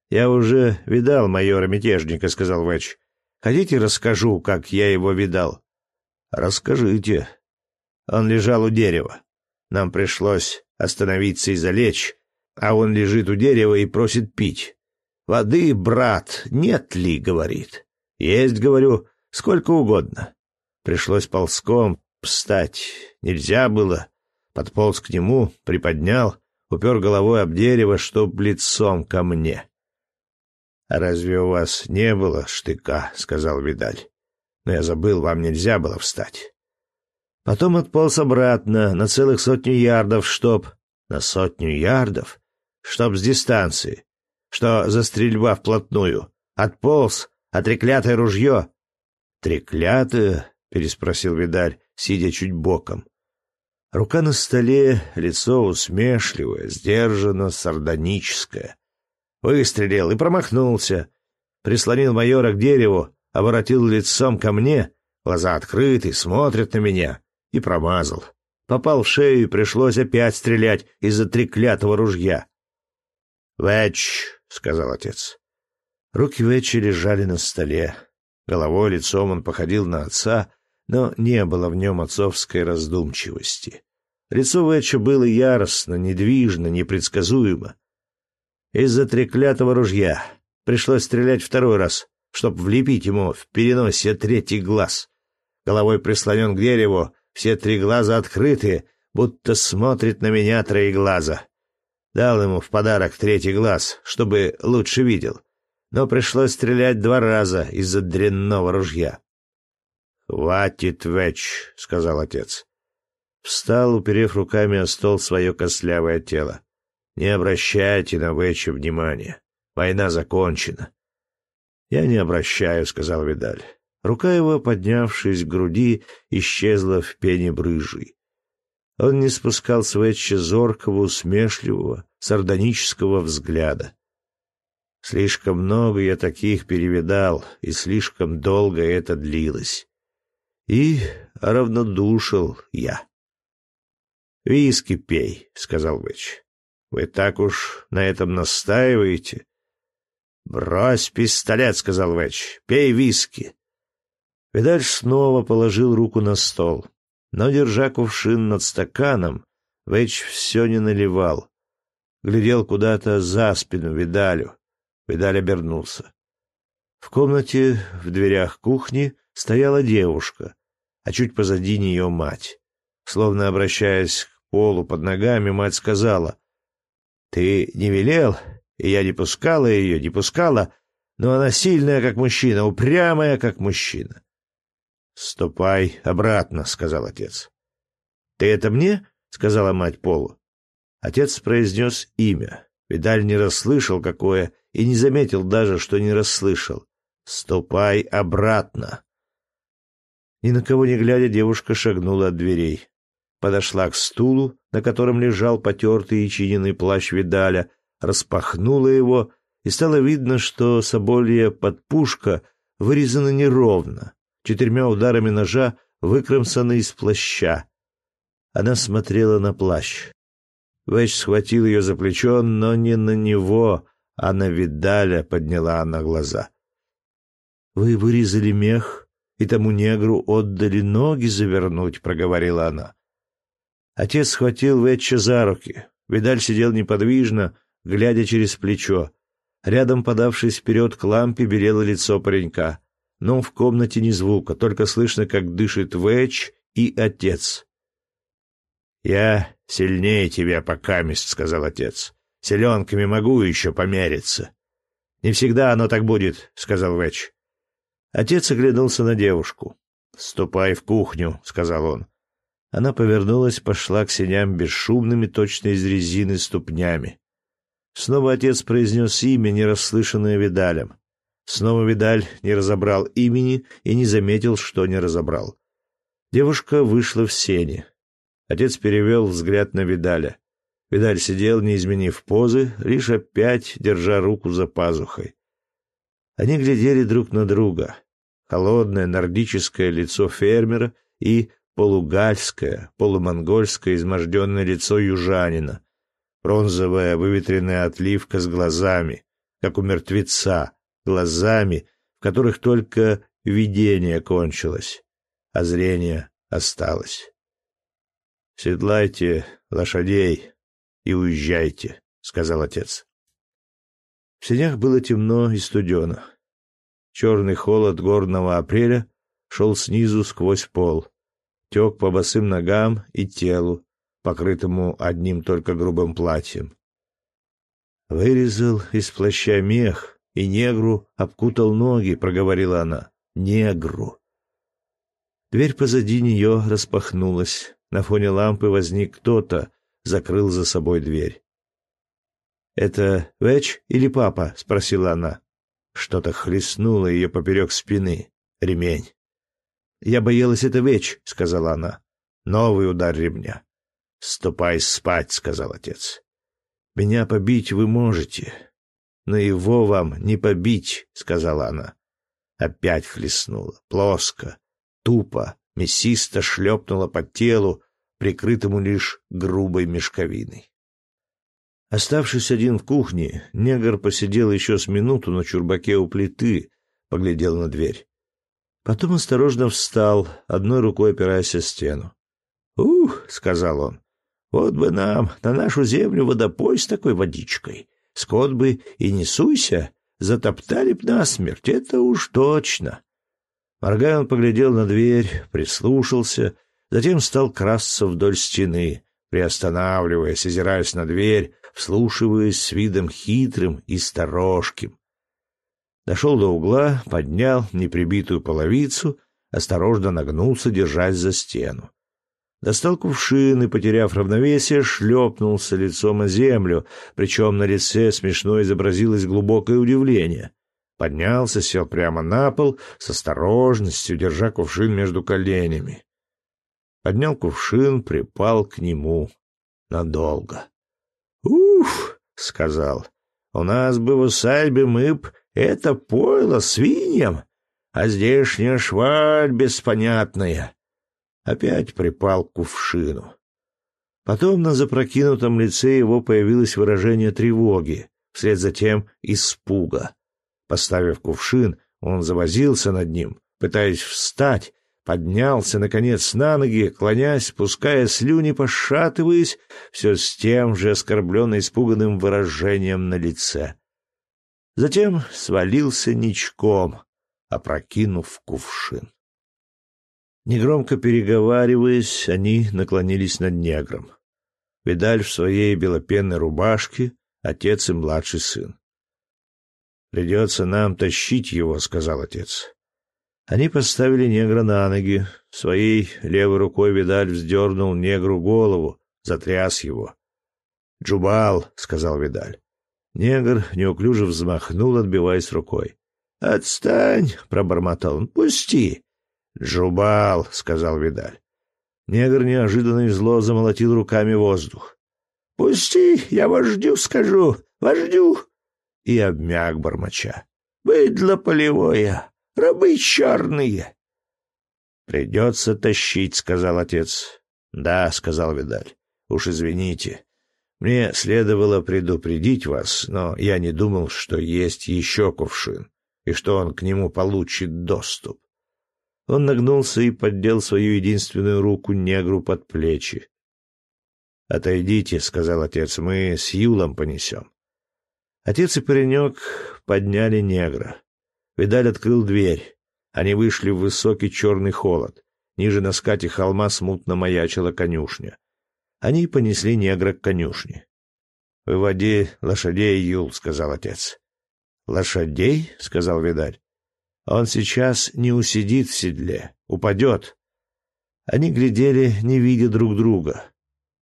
«Я уже видал майора-мятежника», — сказал Вэтч. «Хотите, расскажу, как я его видал?» «Расскажите». Он лежал у дерева. Нам пришлось остановиться и залечь, а он лежит у дерева и просит пить. «Воды, брат, нет ли?» — говорит. «Есть», — говорю, — «сколько угодно». Пришлось ползком встать. Нельзя было. Подполз к нему, приподнял, упер головой об дерево, чтоб лицом ко мне. «А разве у вас не было штыка?» — сказал Видаль. «Но я забыл, вам нельзя было встать». Потом отполз обратно на целых сотню ярдов, чтоб... На сотню ярдов? Чтоб с дистанции. Что за стрельба вплотную? Отполз, а треклятое ружье... «Треклятое?» — переспросил Видаль, сидя чуть боком. Рука на столе, лицо усмешливое, сдержанно, сардоническое. Выстрелил и промахнулся. Прислонил майора к дереву, оборотил лицом ко мне, глаза открыты, смотрят на меня, и промазал. Попал в шею и пришлось опять стрелять из-за треклятого ружья. «Вэтч», — сказал отец. Руки Вэтча лежали на столе. Головой, лицом он походил на отца, но не было в нем отцовской раздумчивости. Лицо Вэтча было яростно, недвижно, непредсказуемо. Из-за треклятого ружья пришлось стрелять второй раз, чтобы влепить ему в переносе третий глаз. Головой прислонен к дереву, все три глаза открыты, будто смотрит на меня троеглаза. Дал ему в подарок третий глаз, чтобы лучше видел. Но пришлось стрелять два раза из-за дрянного ружья. «Хватит, Веч», — сказал отец. Встал, уперев руками о стол свое костлявое тело. Не обращайте на Веча внимания. Война закончена. Я не обращаю, сказал Видаль. Рука его, поднявшись к груди, исчезла в пене брыжей. Он не спускал с Веча зоркого, усмешливого, сардонического взгляда. Слишком много я таких перевидал, и слишком долго это длилось. И равнодушил я. «Виски пей», — сказал Вэч. Вы так уж на этом настаиваете? Брось пистолет, сказал Вэч. Пей виски. Видаль снова положил руку на стол, но, держа кувшин над стаканом, Вэч все не наливал. Глядел куда-то за спину Видалю. Видаль обернулся. В комнате в дверях кухни стояла девушка, а чуть позади нее мать. Словно обращаясь к полу под ногами, мать сказала ты не велел, и я не пускала ее, не пускала, но она сильная, как мужчина, упрямая, как мужчина. — Ступай обратно, — сказал отец. — Ты это мне? — сказала мать Полу. Отец произнес имя. Видаль не расслышал, какое, и не заметил даже, что не расслышал. «Ступай обратно!» Ни на кого не глядя, девушка шагнула от дверей подошла к стулу, на котором лежал потертый и чиненный плащ Видаля, распахнула его, и стало видно, что соболья подпушка вырезана неровно, четырьмя ударами ножа выкромсана из плаща. Она смотрела на плащ. Вэч схватил ее за плечо, но не на него, а на Видаля подняла она глаза. — Вы вырезали мех и тому негру отдали ноги завернуть, — проговорила она. Отец схватил Ветча за руки. Видаль сидел неподвижно, глядя через плечо. Рядом, подавшись вперед к лампе, белело лицо паренька. Но в комнате ни звука, только слышно, как дышит Вэтч и отец. «Я сильнее тебя покамест», — сказал отец. «Селенками могу еще помериться». «Не всегда оно так будет», — сказал Вэтч. Отец оглянулся на девушку. «Ступай в кухню», — сказал он. Она повернулась, пошла к сеням бесшумными, точно из резины, ступнями. Снова отец произнес имя, не расслышанное Видалем. Снова Видаль не разобрал имени и не заметил, что не разобрал. Девушка вышла в сени. Отец перевел взгляд на Видаля. Видаль сидел, не изменив позы, лишь опять держа руку за пазухой. Они глядели друг на друга. Холодное нордическое лицо фермера и полугальское, полумонгольское изможденное лицо южанина, бронзовая выветренная отливка с глазами, как у мертвеца, глазами, в которых только видение кончилось, а зрение осталось. «Седлайте лошадей и уезжайте», — сказал отец. В сенях было темно и студено. Черный холод горного апреля шел снизу сквозь пол, тек по босым ногам и телу, покрытому одним только грубым платьем. Вырезал из плаща мех и негру обкутал ноги, проговорила она. Негру. Дверь позади нее распахнулась. На фоне лампы возник кто-то, закрыл за собой дверь. «Это Веч или папа?» — спросила она. Что-то хлестнуло ее поперек спины. Ремень. «Я боялась, это Веч», — сказала она. Новый удар ремня. «Ступай спать», — сказал отец. «Меня побить вы можете, но его вам не побить», — сказала она. Опять хлестнула, плоско, тупо, мясисто шлепнула по телу, прикрытому лишь грубой мешковиной. Оставшись один в кухне, негр посидел еще с минуту на чурбаке у плиты, поглядел на дверь. Потом осторожно встал, одной рукой опираясь о стену. «Ух!» — сказал он. «Вот бы нам на нашу землю водопой с такой водичкой. Скот бы и не суйся, затоптали б насмерть, это уж точно». Моргая, он поглядел на дверь, прислушался, затем стал красться вдоль стены, приостанавливаясь, озираясь на дверь, вслушиваясь с видом хитрым и сторожким. Дошел до угла, поднял неприбитую половицу, осторожно нагнулся, держась за стену. Достал кувшин и, потеряв равновесие, шлепнулся лицом о землю, причем на лице смешно изобразилось глубокое удивление. Поднялся, сел прямо на пол, с осторожностью, держа кувшин между коленями. Поднял кувшин, припал к нему надолго. «Уф!» — сказал. «У нас бы в усадьбе мы б это пойло свиньям, а здешняя шваль беспонятная». Опять припал к кувшину. Потом на запрокинутом лице его появилось выражение тревоги, вслед за тем испуга. Поставив кувшин, он завозился над ним, пытаясь встать, поднялся, наконец, на ноги, клонясь, пуская слюни, пошатываясь, все с тем же оскорбленно испуганным выражением на лице. Затем свалился ничком, опрокинув кувшин. Негромко переговариваясь, они наклонились над негром. Видаль в своей белопенной рубашке, отец и младший сын. «Придется нам тащить его», — сказал отец. Они поставили негра на ноги. Своей левой рукой Видаль вздернул негру голову, затряс его. «Джубал», — сказал Видаль. Негр неуклюже взмахнул, отбиваясь рукой. «Отстань!» — пробормотал он. «Пусти!» «Джубал», — сказал Видаль. Негр неожиданно и зло замолотил руками воздух. «Пусти, я вождю скажу, вождю!» И обмяк бормоча. «Быдло полевое! Рабы черные. Придется тащить, сказал отец. Да, сказал Видаль. Уж извините. Мне следовало предупредить вас, но я не думал, что есть еще кувшин, и что он к нему получит доступ. Он нагнулся и поддел свою единственную руку негру под плечи. «Отойдите», — сказал отец, — «мы с Юлом понесем». Отец и паренек подняли негра. Видаль открыл дверь. Они вышли в высокий черный холод. Ниже на скате холма смутно маячила конюшня. Они понесли негра к конюшне. — Выводи лошадей, Юл, — сказал отец. — Лошадей? — сказал Видаль. — Он сейчас не усидит в седле, упадет. Они глядели, не видя друг друга.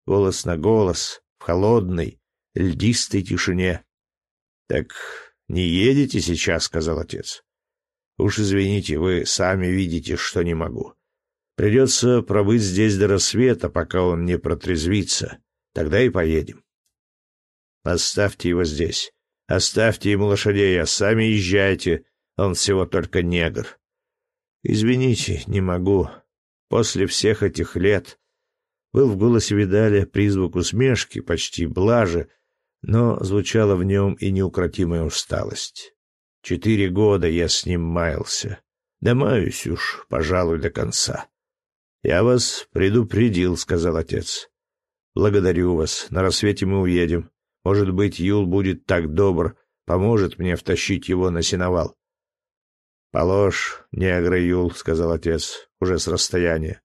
Голос на голос, в холодной, льдистой тишине. — Так «Не едете сейчас», — сказал отец. «Уж извините, вы сами видите, что не могу. Придется пробыть здесь до рассвета, пока он не протрезвится. Тогда и поедем». Оставьте его здесь. Оставьте ему лошадей, а сами езжайте. Он всего только негр. Извините, не могу. После всех этих лет был в голосе Видаля призвук усмешки, почти блажи, но звучала в нем и неукротимая усталость. Четыре года я с ним маялся. Да маюсь уж, пожалуй, до конца. — Я вас предупредил, — сказал отец. — Благодарю вас. На рассвете мы уедем. Может быть, Юл будет так добр, поможет мне втащить его на сеновал. — Положь, негра Юл, — сказал отец, уже с расстояния.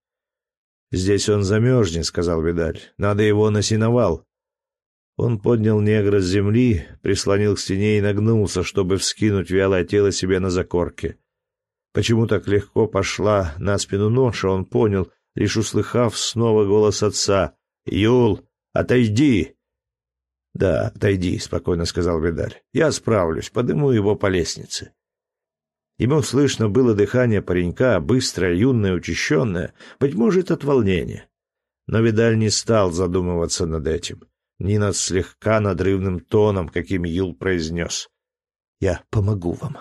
— Здесь он замерзнет, — сказал Видаль. — Надо его на сеновал. Он поднял негра с земли, прислонил к стене и нагнулся, чтобы вскинуть вялое тело себе на закорке. Почему так легко пошла на спину ноша, он понял, лишь услыхав снова голос отца. «Юл, отойди!» «Да, отойди», — спокойно сказал Видаль. «Я справлюсь, подыму его по лестнице». Ему слышно было дыхание паренька, быстрое, юное, учащенное, быть может, от волнения. Но Видаль не стал задумываться над этим ни над слегка надрывным тоном, каким Юл произнес. «Я помогу вам».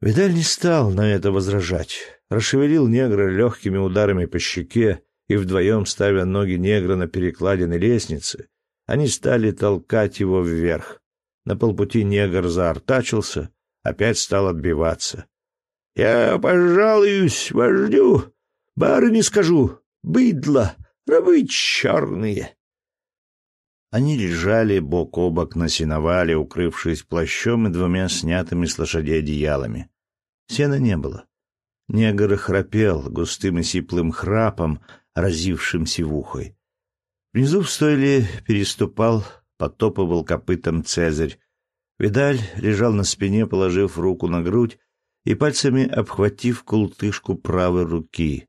Видаль не стал на это возражать. Расшевелил негра легкими ударами по щеке, и вдвоем, ставя ноги негра на перекладины лестницы, они стали толкать его вверх. На полпути негр заортачился, опять стал отбиваться. — Я пожалуюсь вождю, не скажу, быдло, рабы черные. Они лежали бок о бок на сеновале, укрывшись плащом и двумя снятыми с лошадей одеялами. Сена не было. Негр храпел густым и сиплым храпом, разившим сивухой. Внизу в стойле переступал, потопывал копытом Цезарь. Видаль лежал на спине, положив руку на грудь и пальцами обхватив култышку правой руки.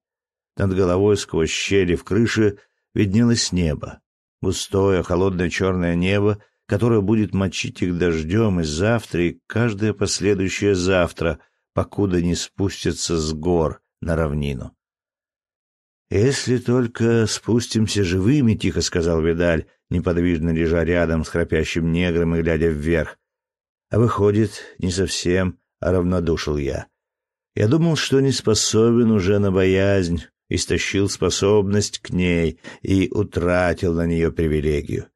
Над головой сквозь щели в крыше виднелось небо густое, холодное черное небо, которое будет мочить их дождем и завтра, и каждое последующее завтра, покуда не спустятся с гор на равнину. «Если только спустимся живыми», — тихо сказал Видаль, неподвижно лежа рядом с храпящим негром и глядя вверх. «А выходит, не совсем, а равнодушил я. Я думал, что не способен уже на боязнь, истощил способность к ней и утратил на нее привилегию.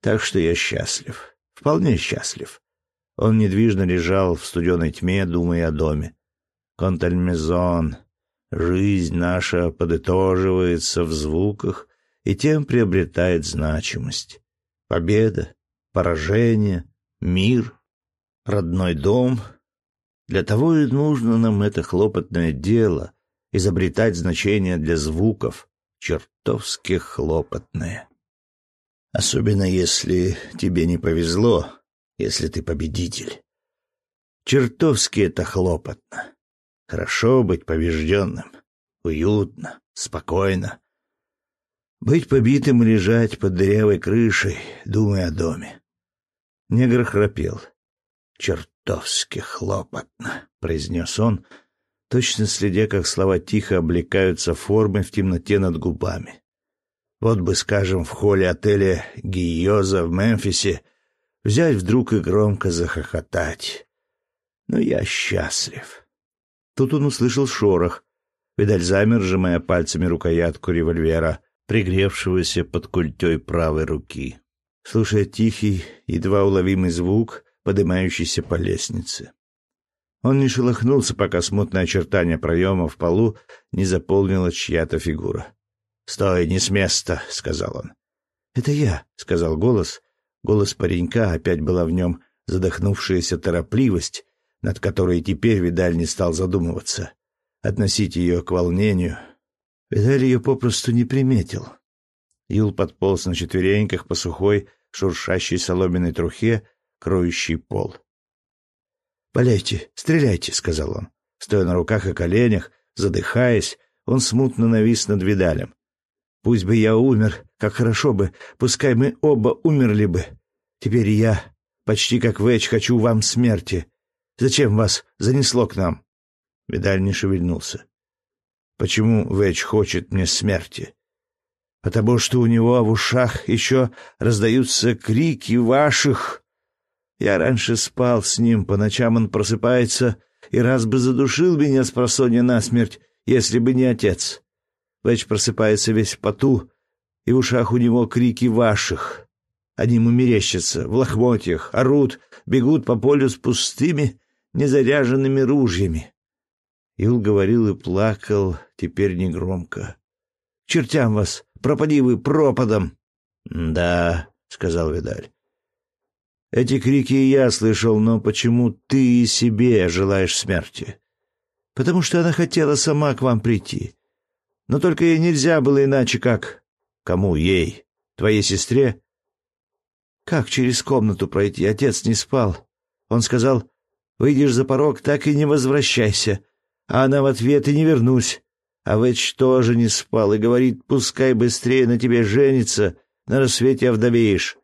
Так что я счастлив, вполне счастлив. Он недвижно лежал в студеной тьме, думая о доме. Контальмезон, жизнь наша подытоживается в звуках и тем приобретает значимость. Победа, поражение, мир, родной дом. Для того и нужно нам это хлопотное дело — изобретать значения для звуков, чертовски хлопотные. Особенно если тебе не повезло, если ты победитель. Чертовски это хлопотно. Хорошо быть побежденным. Уютно, спокойно. Быть побитым и лежать под дырявой крышей, думая о доме. Негр храпел. «Чертовски хлопотно», — произнес он, точно следя, как слова тихо облекаются формой в темноте над губами. Вот бы, скажем, в холле отеля Гийоза в Мемфисе взять вдруг и громко захохотать. Но я счастлив. Тут он услышал шорох. Видаль замер, сжимая пальцами рукоятку револьвера, пригревшегося под культей правой руки, слушая тихий, едва уловимый звук, поднимающийся по лестнице. Он не шелохнулся, пока смутное очертание проема в полу не заполнила чья-то фигура. «Стой, не с места», — сказал он. «Это я», — сказал голос. Голос паренька, опять была в нем задохнувшаяся торопливость, над которой теперь Видаль не стал задумываться. Относить ее к волнению. Видаль ее попросту не приметил. Юл подполз на четвереньках по сухой, шуршащей соломенной трухе, кроющей пол. «Валяйте, стреляйте», — сказал он. Стоя на руках и коленях, задыхаясь, он смутно навис над Видалем. «Пусть бы я умер, как хорошо бы, пускай мы оба умерли бы. Теперь я, почти как Вэч, хочу вам смерти. Зачем вас занесло к нам?» Видаль не шевельнулся. «Почему Вэч хочет мне смерти?» потому что у него в ушах еще раздаются крики ваших. Я раньше спал с ним, по ночам он просыпается и раз бы задушил меня с просонья насмерть, если бы не отец. Вэч просыпается весь в поту, и в ушах у него крики ваших. Они ему мерещатся, в лохмотьях, орут, бегут по полю с пустыми, незаряженными ружьями. Ил говорил и плакал, теперь негромко. — Чертям вас! Пропади вы пропадом! — Да, — сказал Видаль. — Эти крики я слышал, но почему ты и себе желаешь смерти? — Потому что она хотела сама к вам прийти. Но только ей нельзя было иначе, как... — Кому ей? Твоей сестре? — Как через комнату пройти? Отец не спал. Он сказал, выйдешь за порог, так и не возвращайся. А она в ответ и не вернусь. А Вэч тоже не спал и говорит, пускай быстрее на тебе женится, на рассвете овдовеешь.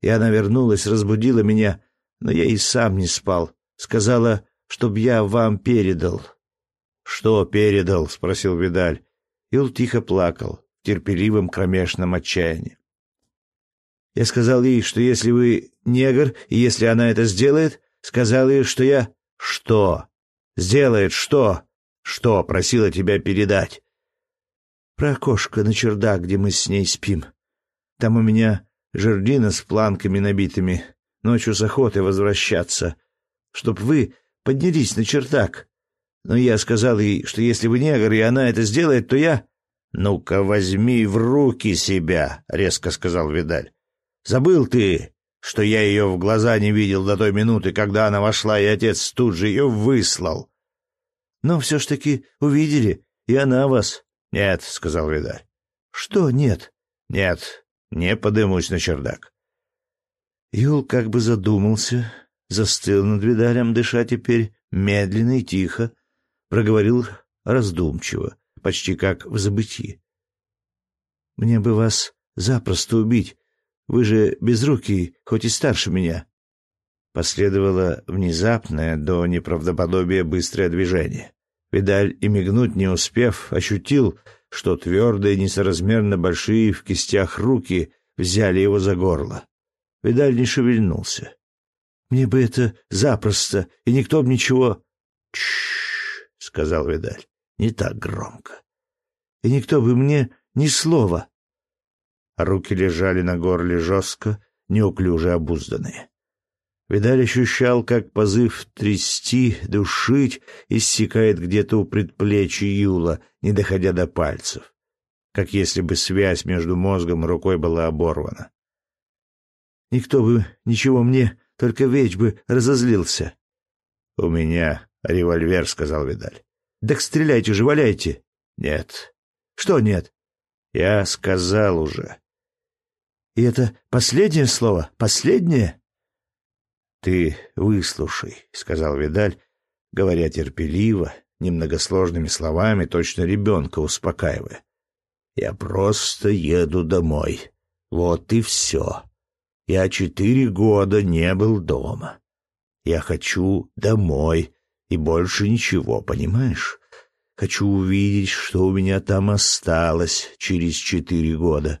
И она вернулась, разбудила меня, но я и сам не спал. Сказала, чтоб я вам передал. — Что передал? — спросил Видаль. Ил тихо плакал, в терпеливом кромешном отчаянии. Я сказал ей, что если вы негр, и если она это сделает, сказал ей, что я... — Что? Сделает что? Что просила тебя передать? Про окошко на чердак, где мы с ней спим. Там у меня жердина с планками набитыми. Ночью с охоты возвращаться. Чтоб вы поднялись на чердак. Но я сказал ей, что если вы негр, и она это сделает, то я... — Ну-ка, возьми в руки себя, — резко сказал Видаль. — Забыл ты, что я ее в глаза не видел до той минуты, когда она вошла, и отец тут же ее выслал. Но все ж таки увидели, и она вас. — Нет, — сказал Видаль. — Что нет? — Нет, не подымусь на чердак. Юл как бы задумался, застыл над Видалем, дыша теперь медленно и тихо, проговорил раздумчиво, почти как в забытии. — Мне бы вас запросто убить. Вы же безрукий, хоть и старше меня. Последовало внезапное до неправдоподобия быстрое движение. Видаль и мигнуть не успев, ощутил, что твердые, несоразмерно большие в кистях руки взяли его за горло. Видаль не шевельнулся. «Мне бы это запросто, и никто бы ничего...» «Тш-ш-ш», сказал Видаль, — «не так громко. И никто бы мне ни слова». Руки лежали на горле жестко, неуклюже обузданные. Видаль ощущал, как позыв трясти, душить иссякает где-то у предплечья Юла, не доходя до пальцев, как если бы связь между мозгом и рукой была оборвана. «Никто бы ничего мне, только веч бы разозлился». «У меня револьвер», — сказал Видаль. «Так стреляйте же, валяйте». «Нет». «Что нет?» «Я сказал уже». «И это последнее слово? Последнее?» «Ты выслушай», — сказал Видаль, говоря терпеливо, немногосложными словами, точно ребенка успокаивая. «Я просто еду домой. Вот и все. Я четыре года не был дома. Я хочу домой, и больше ничего, понимаешь? Хочу увидеть, что у меня там осталось через четыре года».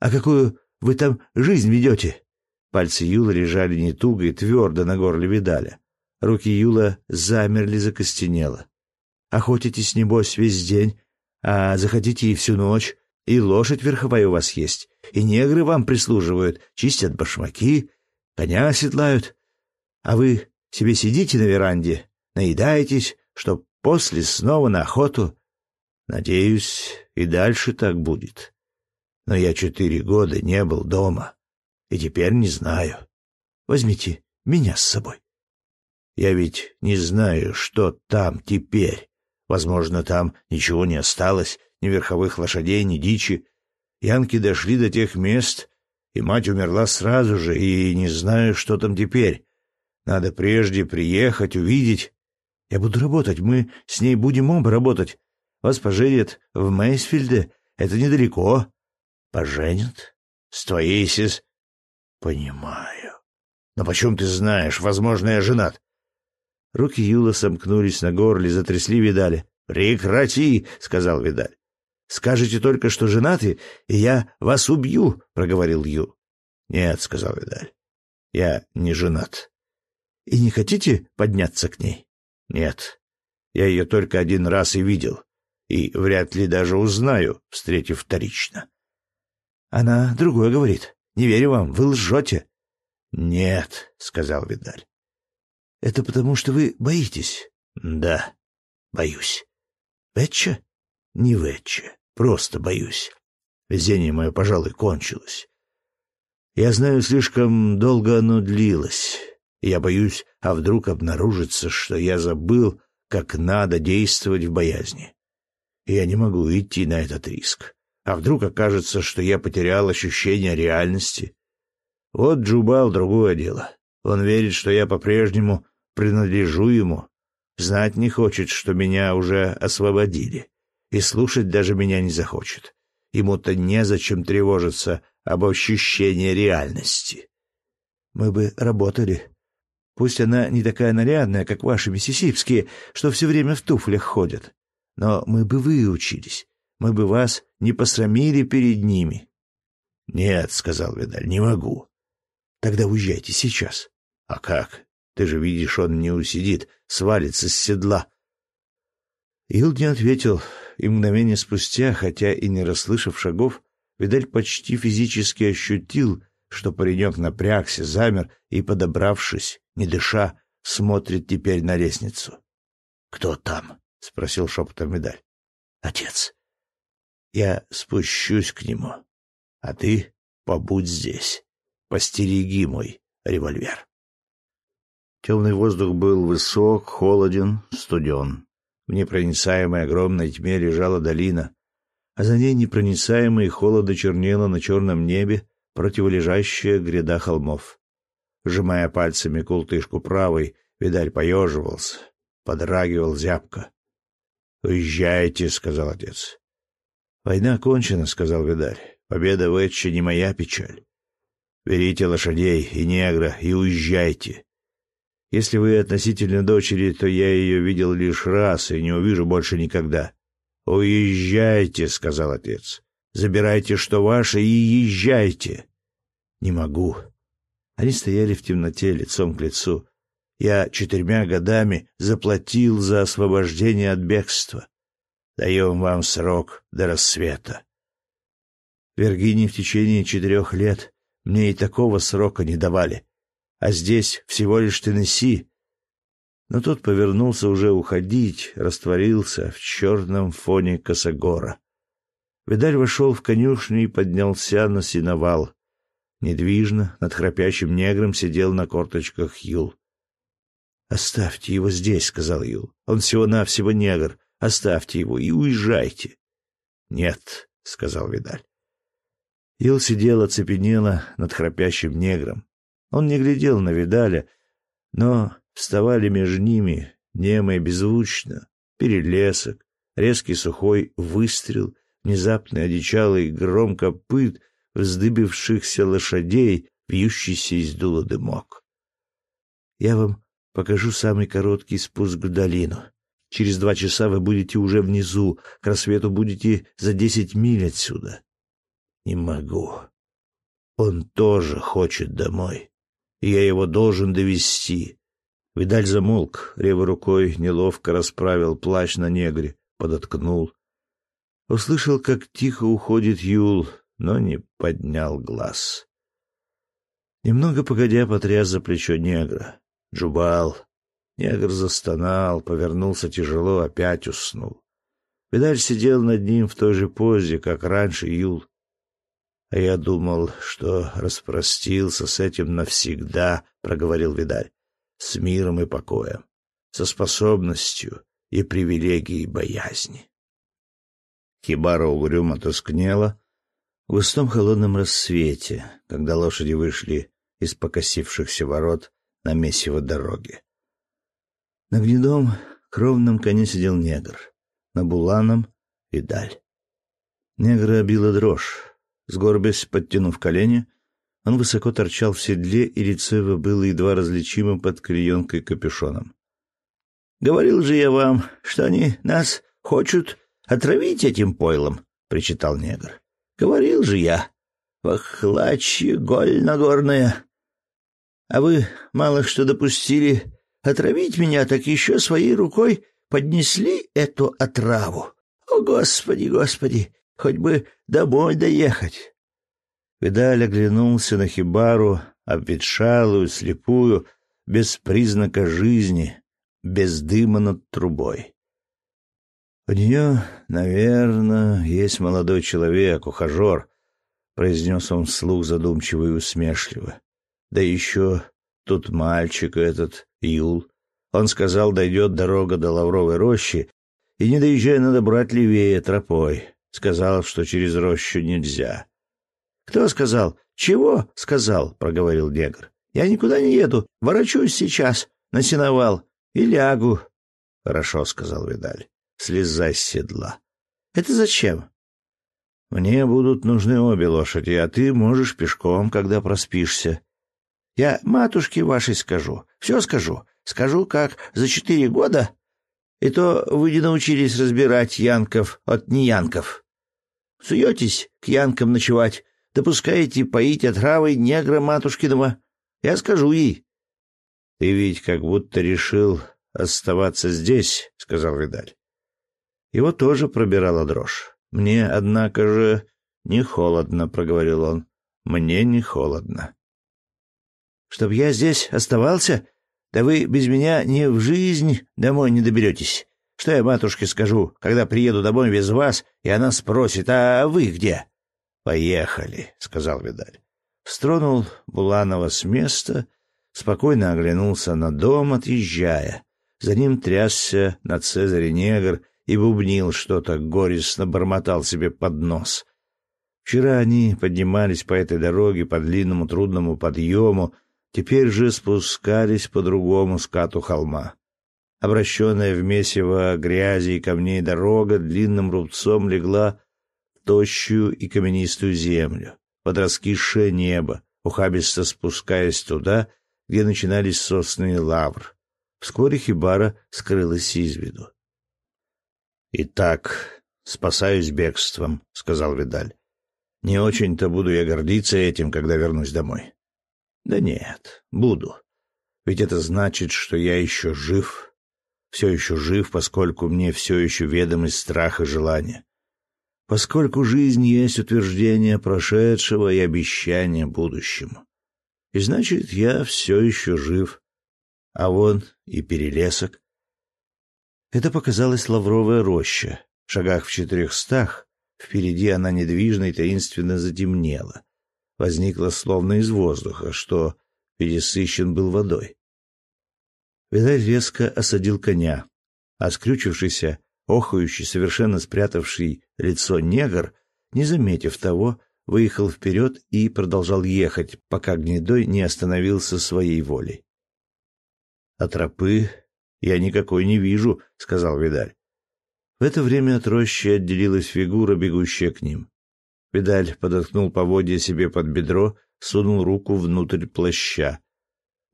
«А какую вы там жизнь ведете?» Пальцы Юла лежали не туго и твердо на горле Видаля. Руки Юла замерли, закостенело. Охотитесь, небось, весь день, а захотите и всю ночь, и лошадь верховая у вас есть, и негры вам прислуживают, чистят башмаки, коня оседлают. А вы себе сидите на веранде, наедаетесь, чтоб после снова на охоту. Надеюсь, и дальше так будет. Но я четыре года не был дома и теперь не знаю. Возьмите меня с собой. Я ведь не знаю, что там теперь. Возможно, там ничего не осталось, ни верховых лошадей, ни дичи. Янки дошли до тех мест, и мать умерла сразу же, и не знаю, что там теперь. Надо прежде приехать, увидеть. Я буду работать, мы с ней будем оба работать. Вас поженят в Мейсфильде, это недалеко. Поженят? С твоей сес... Понимаю. Но почем ты знаешь? Возможно, я женат. Руки Юла сомкнулись на горле, затрясли Видали. Прекрати, сказал Видаль. Скажите только, что женаты, и я вас убью, проговорил Ю. Нет, сказал Видаль. Я не женат. И не хотите подняться к ней? Нет. Я ее только один раз и видел, и вряд ли даже узнаю, встретив вторично. Она другое говорит. Не верю вам, вы лжете. Нет, сказал Видаль. Это потому, что вы боитесь. Да, боюсь. Ветче? Не ветче, просто боюсь. Везение мое, пожалуй, кончилось. Я знаю, слишком долго оно длилось. Я боюсь, а вдруг обнаружится, что я забыл, как надо действовать в боязни. Я не могу идти на этот риск. А вдруг окажется, что я потерял ощущение реальности? Вот Джубал — другое дело. Он верит, что я по-прежнему принадлежу ему, знать не хочет, что меня уже освободили, и слушать даже меня не захочет. Ему-то незачем тревожиться об ощущении реальности. Мы бы работали. Пусть она не такая нарядная, как ваши миссисипские, что все время в туфлях ходят. Но мы бы выучились. Мы бы вас не посрамили перед ними. — Нет, — сказал Видаль, — не могу. — Тогда уезжайте сейчас. — А как? Ты же видишь, он не усидит, свалится с седла. Илд не ответил, и мгновение спустя, хотя и не расслышав шагов, Видаль почти физически ощутил, что паренек напрягся, замер и, подобравшись, не дыша, смотрит теперь на лестницу. — Кто там? — спросил шепотом Видаль. — Отец. Я спущусь к нему, а ты побудь здесь. Постереги мой револьвер. Темный воздух был высок, холоден, студен. В непроницаемой огромной тьме лежала долина, а за ней непроницаемой и холодно чернела на черном небе противолежащая гряда холмов. Сжимая пальцами култышку правой, Видаль поеживался, подрагивал зябко. — Уезжайте, — сказал отец. — Война кончена, — сказал Видаль. — Победа в Этче не моя печаль. Берите лошадей и негра и уезжайте. Если вы относительно дочери, то я ее видел лишь раз и не увижу больше никогда. Уезжайте, сказал отец. Забирайте, что ваше, и езжайте. Не могу. Они стояли в темноте, лицом к лицу. Я четырьмя годами заплатил за освобождение от бегства. Даем вам срок до рассвета. В Виргинии в течение четырех лет мне и такого срока не давали а здесь всего лишь Теннесси. Но тот повернулся уже уходить, растворился в черном фоне косогора. Видаль вошел в конюшню и поднялся на сеновал. Недвижно, над храпящим негром сидел на корточках Юл. «Оставьте его здесь», — сказал Юл. «Он всего-навсего негр. Оставьте его и уезжайте». «Нет», — сказал Видаль. Юл сидел оцепенело над храпящим негром. Он не глядел на Видаля, но вставали между ними, немо и беззвучно, перелесок, резкий сухой выстрел, внезапный одичалый гром копыт вздыбившихся лошадей, вьющийся из дула дымок. «Я вам покажу самый короткий спуск в долину. Через два часа вы будете уже внизу, к рассвету будете за десять миль отсюда». «Не могу. Он тоже хочет домой» я его должен довести. Видаль замолк, левой рукой неловко расправил плащ на негре, подоткнул. Услышал, как тихо уходит Юл, но не поднял глаз. Немного погодя потряс за плечо негра. Джубал. Негр застонал, повернулся тяжело, опять уснул. Видаль сидел над ним в той же позе, как раньше Юл. — А я думал, что распростился с этим навсегда, — проговорил Видаль, — с миром и покоем, со способностью и привилегией боязни. Хибара угрюмо тускнела в густом холодном рассвете, когда лошади вышли из покосившихся ворот на месиво дороги. На гнедом кровном коне сидел негр, на буланом — Видаль. Негра била дрожь. Сгорбясь, подтянув колени, он высоко торчал в седле, и лицо его было едва различимо под клеенкой капюшоном. — Говорил же я вам, что они нас хочут отравить этим пойлом, причитал негр. Говорил же я, вахлачье голь нагорная. А вы мало что допустили отравить меня, так еще своей рукой поднесли эту отраву. О, Господи, Господи, хоть бы домой доехать. Видаль оглянулся на хибару, обветшалую, слепую, без признака жизни, без дыма над трубой. «У нее, наверное, есть молодой человек, ухажер», — произнес он вслух задумчиво и усмешливо. «Да еще тут мальчик этот, Юл. Он сказал, дойдет дорога до Лавровой рощи, и, не доезжая, надо брать левее тропой. Сказал, что через рощу нельзя». «Кто сказал? Чего?» — сказал, — проговорил негр. «Я никуда не еду. Ворочусь сейчас на сеновал и лягу». «Хорошо», — сказал Видаль слезай с седла. Это зачем? Мне будут нужны обе лошади, а ты можешь пешком, когда проспишься. Я матушке вашей скажу, все скажу. Скажу, как за четыре года, и то вы не научились разбирать янков от неянков. Суетесь к янкам ночевать, допускаете поить отравой негра матушкиного. Я скажу ей. — Ты ведь как будто решил оставаться здесь, — сказал Видаль. Его тоже пробирала дрожь. «Мне, однако же, не холодно», — проговорил он. «Мне не холодно». «Чтоб я здесь оставался? Да вы без меня ни в жизнь домой не доберетесь. Что я матушке скажу, когда приеду домой без вас, и она спросит, а вы где?» «Поехали», — сказал Видаль. Стронул Буланова с места, спокойно оглянулся на дом, отъезжая. За ним трясся на Цезаре негр и бубнил что-то, горестно бормотал себе под нос. Вчера они поднимались по этой дороге по длинному трудному подъему, теперь же спускались по другому скату холма. Обращенная в месиво грязи и камней дорога длинным рубцом легла в тощую и каменистую землю, под раскисшее небо, ухабисто спускаясь туда, где начинались сосны и лавр. Вскоре хибара скрылась из виду. «Итак, спасаюсь бегством», — сказал Видаль. «Не очень-то буду я гордиться этим, когда вернусь домой». «Да нет, буду. Ведь это значит, что я еще жив. Все еще жив, поскольку мне все еще ведомы страх и желание. Поскольку жизнь есть утверждение прошедшего и обещание будущему. И значит, я все еще жив. А вон и перелесок. Это показалась лавровая роща. В шагах в четырехстах впереди она недвижно и таинственно затемнела. Возникла словно из воздуха, что пересыщен был водой. Видаль резко осадил коня, а скрючившийся, охающий, совершенно спрятавший лицо негр, не заметив того, выехал вперед и продолжал ехать, пока гнедой не остановился своей волей. А тропы «Я никакой не вижу», — сказал Видаль. В это время от рощи отделилась фигура, бегущая к ним. Видаль подоткнул поводья себе под бедро, сунул руку внутрь плаща.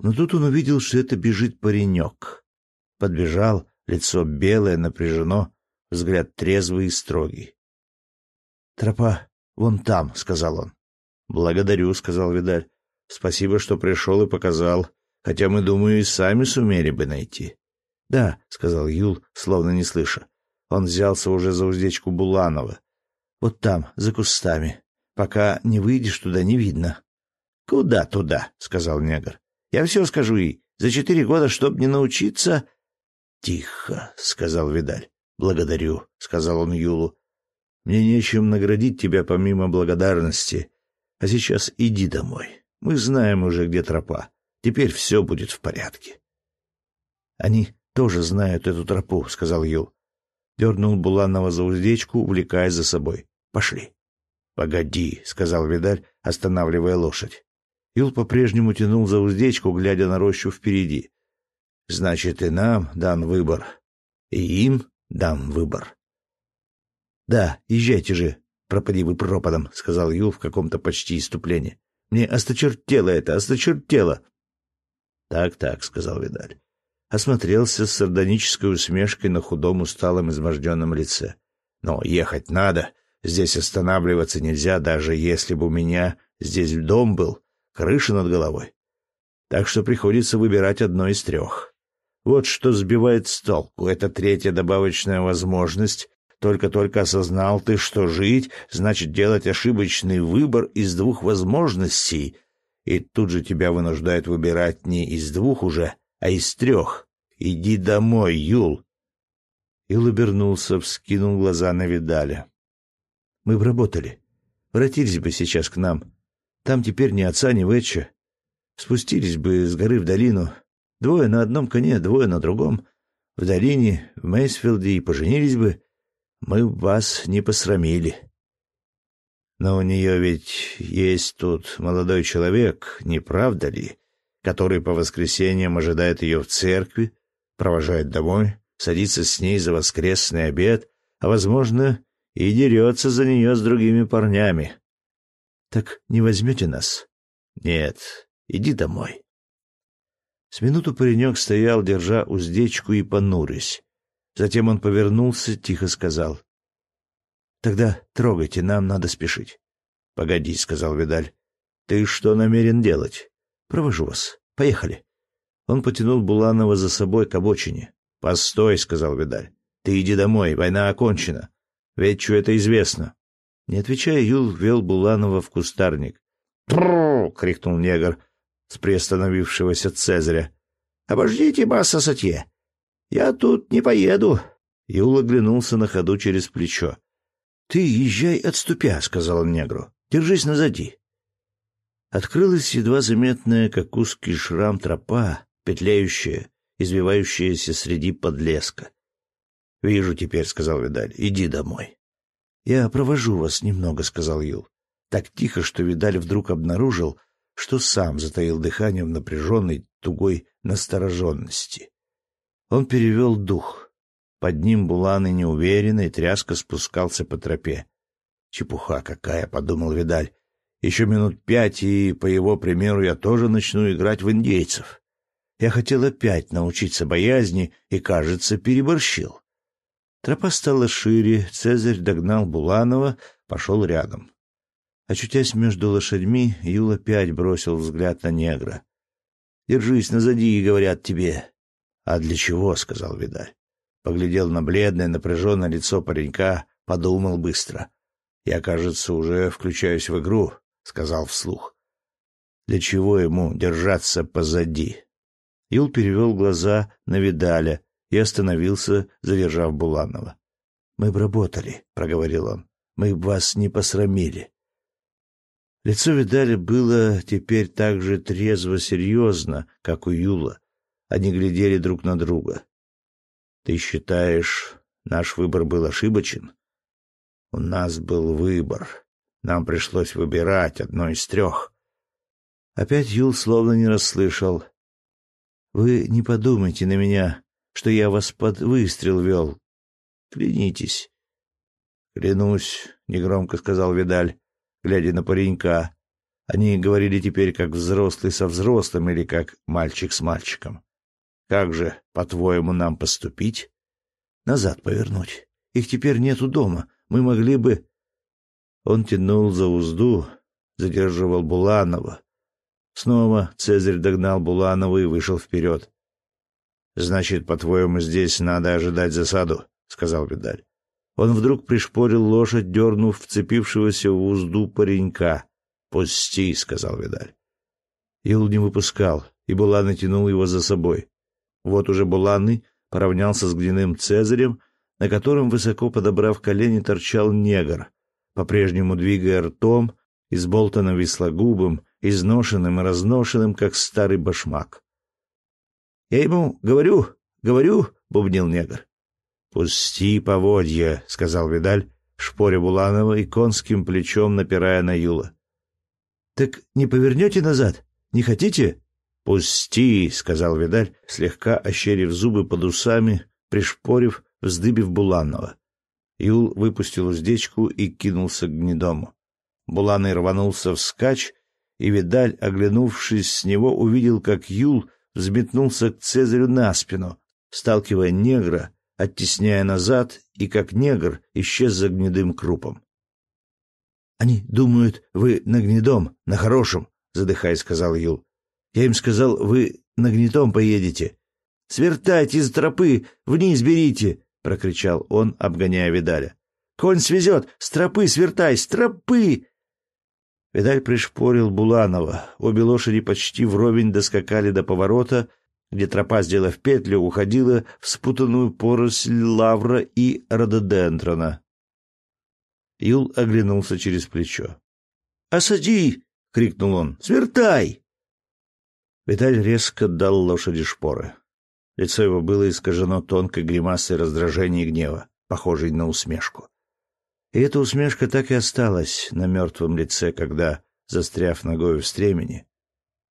Но тут он увидел, что это бежит паренек. Подбежал, лицо белое, напряжено, взгляд трезвый и строгий. «Тропа вон там», — сказал он. «Благодарю», — сказал Видаль. «Спасибо, что пришел и показал, хотя мы, думаю, и сами сумели бы найти». «Да», — сказал Юл, словно не слыша. Он взялся уже за уздечку Буланова. «Вот там, за кустами. Пока не выйдешь туда, не видно». «Куда туда?» — сказал негр. «Я все скажу ей. За четыре года, чтоб не научиться...» «Тихо», — сказал Видаль. «Благодарю», — сказал он Юлу. «Мне нечем наградить тебя помимо благодарности. А сейчас иди домой. Мы знаем уже, где тропа. Теперь все будет в порядке». Они тоже знают эту тропу», — сказал Юл. Дернул Буланова за уздечку, увлекая за собой. «Пошли». «Погоди», — сказал Видаль, останавливая лошадь. Юл по-прежнему тянул за уздечку, глядя на рощу впереди. «Значит, и нам дан выбор. И им дам выбор». «Да, езжайте же, пропади вы пропадом», — сказал Юл в каком-то почти иступлении. «Мне осточертело это, осточертело». «Так-так», — сказал Видаль осмотрелся с сардонической усмешкой на худом, усталом, изможденном лице. «Но ехать надо. Здесь останавливаться нельзя, даже если бы у меня здесь дом был, крыша над головой. Так что приходится выбирать одно из трех. Вот что сбивает с толку. Это третья добавочная возможность. Только-только осознал ты, что жить значит делать ошибочный выбор из двух возможностей, и тут же тебя вынуждают выбирать не из двух уже, а из трех. Иди домой, Юл. Юл обернулся, вскинул глаза на Видаля. Мы бы работали. Вратились бы сейчас к нам. Там теперь ни отца, ни Вэтча. Спустились бы с горы в долину. Двое на одном коне, двое на другом. В долине, в Мейсфилде и поженились бы. Мы вас не посрамили. Но у нее ведь есть тут молодой человек, не правда ли, который по воскресеньям ожидает ее в церкви, провожает домой, садится с ней за воскресный обед, а, возможно, и дерется за нее с другими парнями. Так не возьмете нас? Нет, иди домой. С минуту паренек стоял, держа уздечку и понурясь. Затем он повернулся, тихо сказал. — Тогда трогайте, нам надо спешить. — Погоди, — сказал Видаль. — Ты что намерен делать? — Провожу вас. Поехали. Он потянул Буланова за собой к обочине. — Постой, — сказал Видаль. — Ты иди домой, война окончена. Ведь это известно. Не отвечая, Юл вел Буланова в кустарник. «Прррр!» — крикнул негр с приостановившегося Цезаря. «Обождите, масса Сатье! Я тут не поеду!» Юл оглянулся на ходу через плечо. «Ты езжай отступя», — сказал он негру. «Держись назади». Открылась едва заметная, как узкий шрам тропа, петляющая, извивающаяся среди подлеска. «Вижу теперь», — сказал Видаль. «Иди домой». «Я провожу вас немного», — сказал Юл. Так тихо, что Видаль вдруг обнаружил, что сам затаил дыхание в напряженной, тугой настороженности. Он перевел дух. Под ним буланы неуверенно тряска спускался по тропе. «Чепуха какая!» — подумал Видаль. «Еще минут пять, и, по его примеру, я тоже начну играть в индейцев. Я хотел опять научиться боязни и, кажется, переборщил. Тропа стала шире, Цезарь догнал Буланова, пошел рядом. Очутясь между лошадьми, Юл опять бросил взгляд на негра. «Держись назади, говорят тебе». «А для чего?» — сказал Видаль. Поглядел на бледное, напряженное лицо паренька, подумал быстро. «Я, кажется, уже включаюсь в игру», — сказал вслух. «Для чего ему держаться позади?» Юл перевел глаза на Видаля, и остановился, задержав Буланова. «Мы б работали», — проговорил он. «Мы вас не посрамили». Лицо Видаля было теперь так же трезво-серьезно, как у Юла. Они глядели друг на друга. «Ты считаешь, наш выбор был ошибочен?» «У нас был выбор. Нам пришлось выбирать одно из трех». Опять Юл словно не расслышал. «Вы не подумайте на меня что я вас под выстрел вел. Клянитесь. — Клянусь, — негромко сказал Видаль, глядя на паренька. Они говорили теперь как взрослый со взрослым или как мальчик с мальчиком. Как же, по-твоему, нам поступить? Назад повернуть. Их теперь нету дома. Мы могли бы... Он тянул за узду, задерживал Буланова. Снова Цезарь догнал Буланова и вышел вперед. Значит, по-твоему, здесь надо ожидать засаду, сказал Видаль. Он вдруг пришпорил лошадь, дернув вцепившегося в узду паренька. «Пусти», — сказал Видаль. Ил не выпускал, и Буланы тянул его за собой. Вот уже Буланы поравнялся с гнилым Цезарем, на котором, высоко подобрав колени, торчал негр, по-прежнему двигая ртом, изболтанным вислогубым, изношенным и разношенным, как старый башмак. Я ему говорю, говорю, бубнил негр. Пусти поводья, сказал Видаль, шпоря Буланова и конским плечом напирая на Юла. Так не повернете назад? Не хотите? Пусти, сказал Видаль, слегка ощерив зубы под усами, пришпорив, вздыбив Буланова. Юл выпустил уздечку и кинулся к гнедому. Буланый рванулся вскачь, и Видаль, оглянувшись с него, увидел, как Юл взметнулся к Цезарю на спину, сталкивая негра, оттесняя назад, и как негр исчез за гнедым крупом. Они думают, вы на гнедом, на хорошем, задыхаясь, сказал Юл. Я им сказал, вы на гнетом поедете. Свертайте из тропы, вниз берите, прокричал он, обгоняя Видаля. Конь свезет, с тропы свертай, с тропы! Видаль пришпорил Буланова. Обе лошади почти вровень доскакали до поворота, где тропа, сделав петлю, уходила в спутанную поросль лавра и рододендрона. Юл оглянулся через плечо. «Осади!» — крикнул он. «Свертай!» Виталь резко дал лошади шпоры. Лицо его было искажено тонкой гримасой раздражения и гнева, похожей на усмешку. И эта усмешка так и осталась на мертвом лице, когда, застряв ногой в стремени,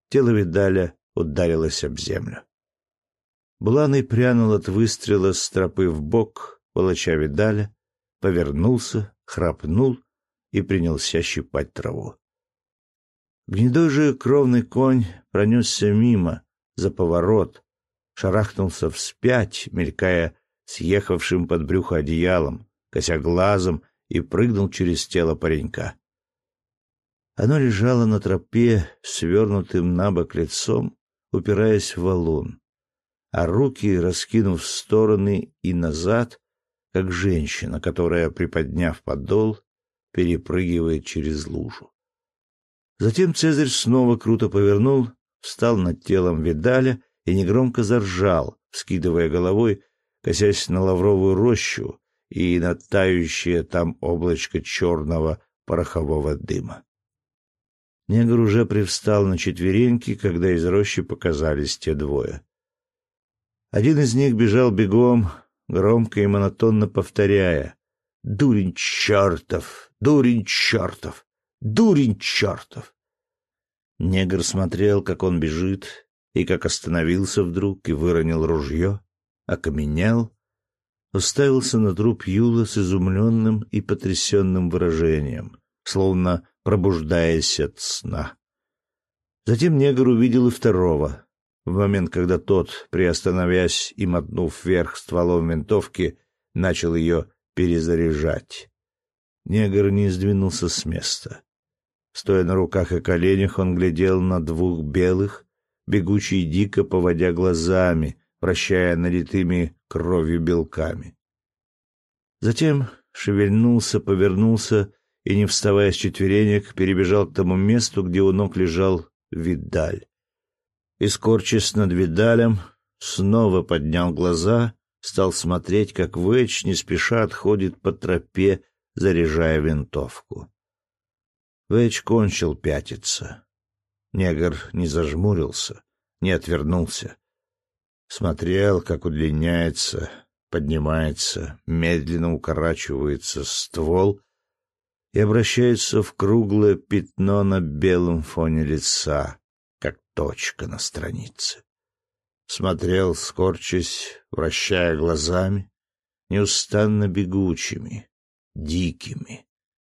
тело Видаля ударилось об землю. Буланый прянул от выстрела с тропы в бок, волоча Видаля, повернулся, храпнул и принялся щипать траву. Гнедой же кровный конь пронесся мимо, за поворот, шарахнулся вспять, мелькая съехавшим под брюхо одеялом, кося глазом и прыгнул через тело паренька. Оно лежало на тропе, свернутым на бок лицом, упираясь в валун, а руки, раскинув в стороны и назад, как женщина, которая, приподняв подол, перепрыгивает через лужу. Затем Цезарь снова круто повернул, встал над телом Видаля и негромко заржал, скидывая головой, косясь на лавровую рощу и на тающее там облачко черного порохового дыма. Негр уже привстал на четвереньки, когда из рощи показались те двое. Один из них бежал бегом, громко и монотонно повторяя «Дурень чертов! Дурень чертов! Дурень чертов!» Негр смотрел, как он бежит, и как остановился вдруг и выронил ружье, окаменел, уставился на труп Юла с изумленным и потрясенным выражением, словно пробуждаясь от сна. Затем негр увидел и второго, в момент, когда тот, приостановясь и мотнув вверх стволом винтовки, начал ее перезаряжать. Негр не сдвинулся с места. Стоя на руках и коленях, он глядел на двух белых, бегучий дико поводя глазами, вращая налитыми кровью белками. Затем шевельнулся, повернулся и, не вставая с четверенек, перебежал к тому месту, где у ног лежал Видаль и, скорчась над видалем, снова поднял глаза, стал смотреть, как Вэч не спеша отходит по тропе, заряжая винтовку. Вэч кончил пятиться. Негр не зажмурился, не отвернулся. Смотрел, как удлиняется, поднимается, медленно укорачивается ствол и обращается в круглое пятно на белом фоне лица, точка на странице. Смотрел, скорчась, вращая глазами, неустанно бегучими, дикими,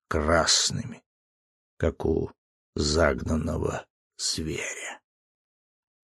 красными, как у загнанного зверя.